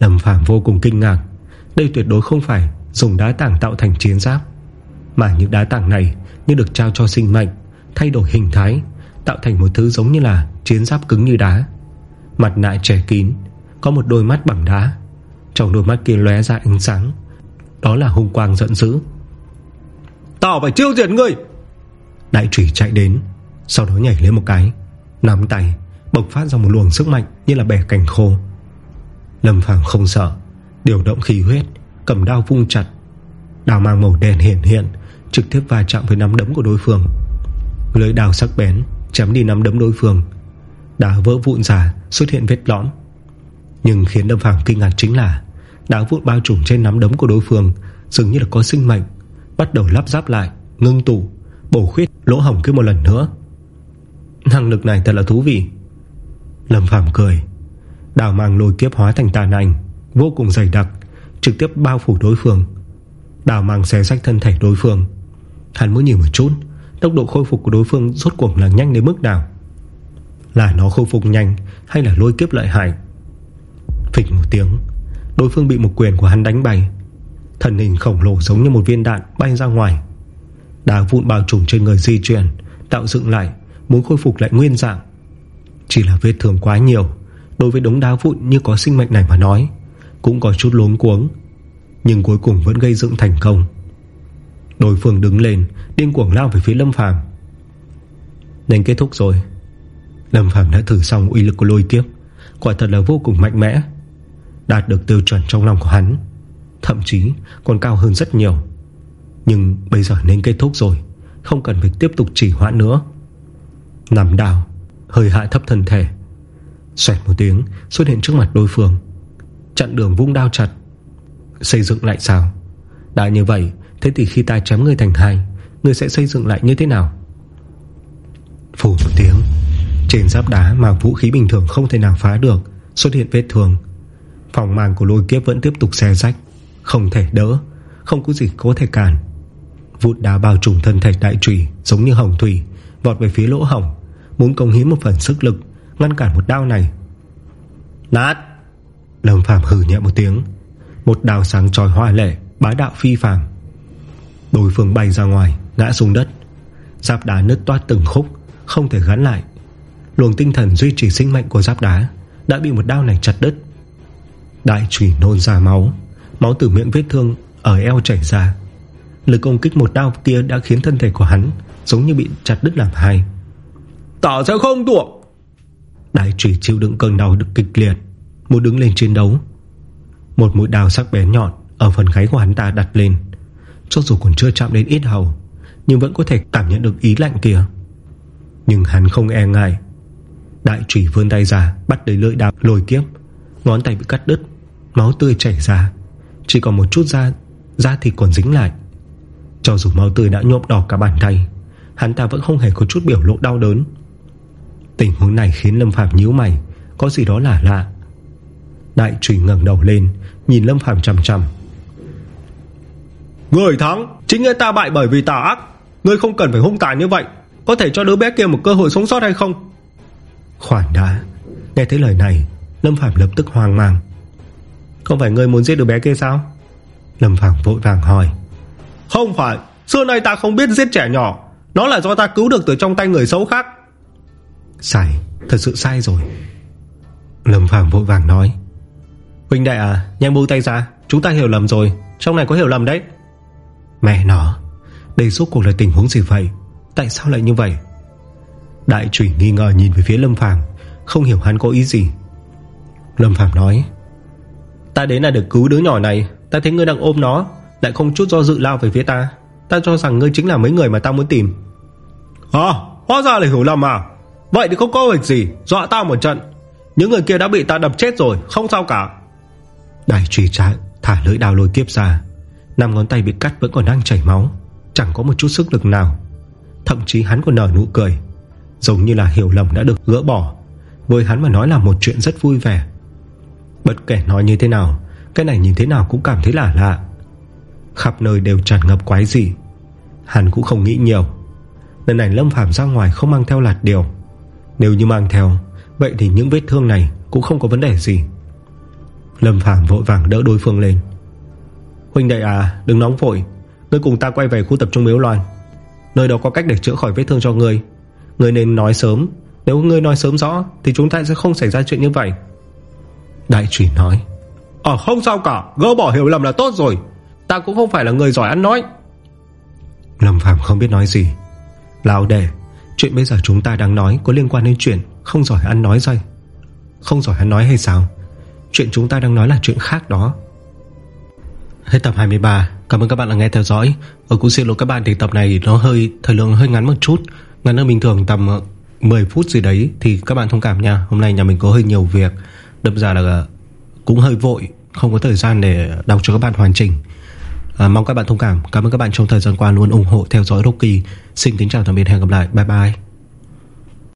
Lâm Phạm vô cùng kinh ngạc. Đây tuyệt đối không phải Dùng đá tảng tạo thành chiến giáp. Mà những đá tảng này như được trao cho sinh mệnh Thay đổi hình thái Tạo thành một thứ giống như là chiến giáp cứng như đá. Mặt nạ trẻ kín Có một đôi mắt bằng đá. Trong đôi mắt kia lóe ra ánh sáng. Đó là hung quang giận dữ. Tao phải chiêu diệt ngươi Đại trùy chạy đến Sau đó nhảy lên một cái Nắm tay Bộc phát ra một luồng sức mạnh như là bẻ cành khô. Lâm Phàm không sợ Điều động khí huyết Cầm đao vung chặt. Đào mang màu đen hiện hiện Trực tiếp va chạm với nắm đấm của đối phương. Lưới đào sắc bén Chém đi nắm đấm đối phương Đá vỡ vụn ra xuất hiện vết lõm. Nhưng khiến Lâm Phàm kinh ngạc chính là Đá vụn bao trùm trên nắm đấm của đối phương Dường như là có sinh mệnh Bắt đầu lắp ráp lại, ngưng tụ Bổ khuyết lỗ hỏng kia một lần nữa. Năng lực này thật là thú vị. Lâm Phàm cười. Đào mang lôi kiếp hóa thành tàn ảnh Vô cùng dày đặc Trực tiếp bao phủ đối phương. Đào mang xé sách thân thể đối phương Hắn muốn nhìn một chút. Tốc độ khôi phục của đối phương rốt cuộc là nhanh đến mức nào? Là nó khôi phục nhanh Hay là lôi kiếp lợi hại? Phịch một tiếng, Đối phương bị một quyền của hắn đánh bay. Thần hình khổng lồ giống như một viên đạn bay ra ngoài. Đá vụn bao trùm trên người di chuyển, Tạo dựng lại, Muốn khôi phục lại nguyên dạng. Chỉ là vết thương quá nhiều, Đối với đống đá vụn như có sinh mệnh này mà nói, Cũng có chút lốn cuống, Nhưng cuối cùng vẫn gây dựng thành công. Đối phương đứng lên, Điên cuồng lao về phía Lâm Phàm. Nên kết thúc rồi. Lâm Phàm đã thử xong uy lực của lôi kiếp, Quả thật là vô cùng mạnh mẽ, Đạt được tiêu chuẩn trong lòng của hắn, Thậm chí còn cao hơn rất nhiều. Nhưng bây giờ nên kết thúc rồi, Không cần phải tiếp tục chỉ hoãn nữa. Nằm đào, Hơi hạ thấp thân thể. Xoẹt một tiếng, xuất hiện trước mặt đối phương. Chặn đường vung đao chặt. Xây dựng lại sao? Đã như vậy Thế thì khi ta chém người thành hai Người sẽ xây dựng lại như thế nào? Phủ một tiếng. Trên giáp đá mà vũ khí bình thường không thể nào phá được Xuất hiện vết thương. Phòng màn của lôi kiếp vẫn tiếp tục xe rách Không thể đỡ Không có gì có thể cản. Vụt đá bao trùm thân thạch đại trùy Giống như hồng thủy Vọt về phía lỗ hồng Muốn công hiến một phần sức lực Ngăn cản một đao này. Nát! Lâm Phàm hừ nhẹ một tiếng. Một đao sáng tròi hoa lệ Bá đạo phi phàm Đối phương bay ra ngoài Ngã xuống đất. Giáp đá nứt toát từng khúc Không thể gắn lại. Luồng tinh thần duy trì sinh mệnh của giáp đá Đã bị một đao này chặt đứt. Đại trùy nôn ra máu Máu từ miệng vết thương ở eo chảy ra. Lực công kích một đao kia đã khiến thân thể của hắn Giống như bị chặt đứt làm hai. Ta sẽ không tuộng Đại trùy chịu đựng cơn đau được kịch liệt Muốn đứng lên chiến đấu. Một mũi đào sắc bén nhọn Ở phần gáy của hắn ta đặt lên cho dù còn chưa chạm đến ít hầu, Nhưng vẫn có thể cảm nhận được ý lạnh kia. Nhưng hắn không e ngại. Đại trùy vươn tay ra, Bắt lấy lưỡi đào lồi kiếp. Ngón tay bị cắt đứt, Máu tươi chảy ra. Chỉ còn một chút da Da thịt còn dính lại. Cho dù máu tươi đã nhộm đỏ cả bàn tay, Hắn ta vẫn không hề có chút biểu lộ đau đớn. Tình huống này khiến Lâm Phàm nhíu mày, Có gì đó lạ lạ. Đại trùy ngẩng đầu lên, Nhìn Lâm Phàm chầm chầm Người thắng, Chính người ta bại bởi vì tà ác. Ngươi không cần phải hung tàn như vậy. Có thể cho đứa bé kia một cơ hội sống sót hay không? Khoản đã. Nghe thấy lời này, Lâm Phạm lập tức hoang mang. Không phải ngươi muốn giết đứa bé kia sao? Lâm Phạm vội vàng hỏi. Không phải. Xưa nay ta không biết giết trẻ nhỏ. Nó là do ta cứu được từ trong tay người xấu khác. Sai. Thật sự sai rồi. Lâm Phạm vội vàng nói. Huynh đại à Nhanh buông tay ra. Chúng ta hiểu lầm rồi. Trong này có hiểu lầm đấy. Mẹ nó, Đây suốt cuộc là tình huống gì vậy? Tại sao lại như vậy? Đại trùy nghi ngờ nhìn về phía Lâm Phàm, Không hiểu hắn có ý gì. Lâm Phàm nói, Ta đến là được cứu đứa nhỏ này. Ta thấy ngươi đang ôm nó, Lại không chút do dự lao về phía ta. Ta cho rằng ngươi chính là mấy người mà ta muốn tìm. À hóa ra là hiểu lầm à? Vậy thì không có việc gì, Dọa ta một trận. Những người kia đã bị ta đập chết rồi, Không sao cả. Đại trùy trái thả lưỡi đào lôi kiếp ra. Năm ngón tay bị cắt vẫn còn đang chảy máu, Chẳng có một chút sức lực nào. Thậm chí hắn còn nở nụ cười, Giống như là hiểu lầm đã được gỡ bỏ. Với hắn mà nói là một chuyện rất vui vẻ. Bất kể nói như thế nào, Cái này nhìn thế nào cũng cảm thấy lạ lạ. Khắp nơi đều tràn ngập quái gì Hắn cũng không nghĩ nhiều. Lần này Lâm Phàm ra ngoài không mang theo lạt điều. Nếu như mang theo, Vậy thì những vết thương này cũng không có vấn đề gì. Lâm Phàm vội vàng đỡ đối phương lên. Huynh đệ à đừng nóng vội. Ngươi cùng ta quay về khu tập trung miếu loan. Nơi đó có cách để chữa khỏi vết thương cho ngươi. Ngươi nên nói sớm. Nếu ngươi nói sớm rõ Thì chúng ta sẽ không xảy ra chuyện như vậy. Đại trùy nói. Ờ không sao cả. Gỡ bỏ hiểu lầm là tốt rồi. Ta cũng không phải là người giỏi ăn nói. Lâm Phàm không biết nói gì. Lão đề Chuyện bây giờ chúng ta đang nói có liên quan đến chuyện Không giỏi ăn nói rồi. Không giỏi ăn nói hay sao? Chuyện chúng ta đang nói là chuyện khác đó Hết tập 23 Cảm ơn các bạn đã nghe theo dõi. Ở cũng xin lỗi các bạn thì tập này nó hơi Thời lượng hơi ngắn một chút. Ngắn hơn bình thường tầm ờ, 10 phút gì đấy Thì các bạn thông cảm nha. Hôm nay nhà mình có hơi nhiều việc. Đâm ra là ờ, cũng hơi vội Không có thời gian để đọc cho các bạn hoàn chỉnh. À, Mong các bạn thông cảm. Cảm ơn các bạn trong thời gian qua luôn ủng hộ theo dõi Rocky. Xin kính chào tạm biệt. Hẹn gặp lại. Bye bye.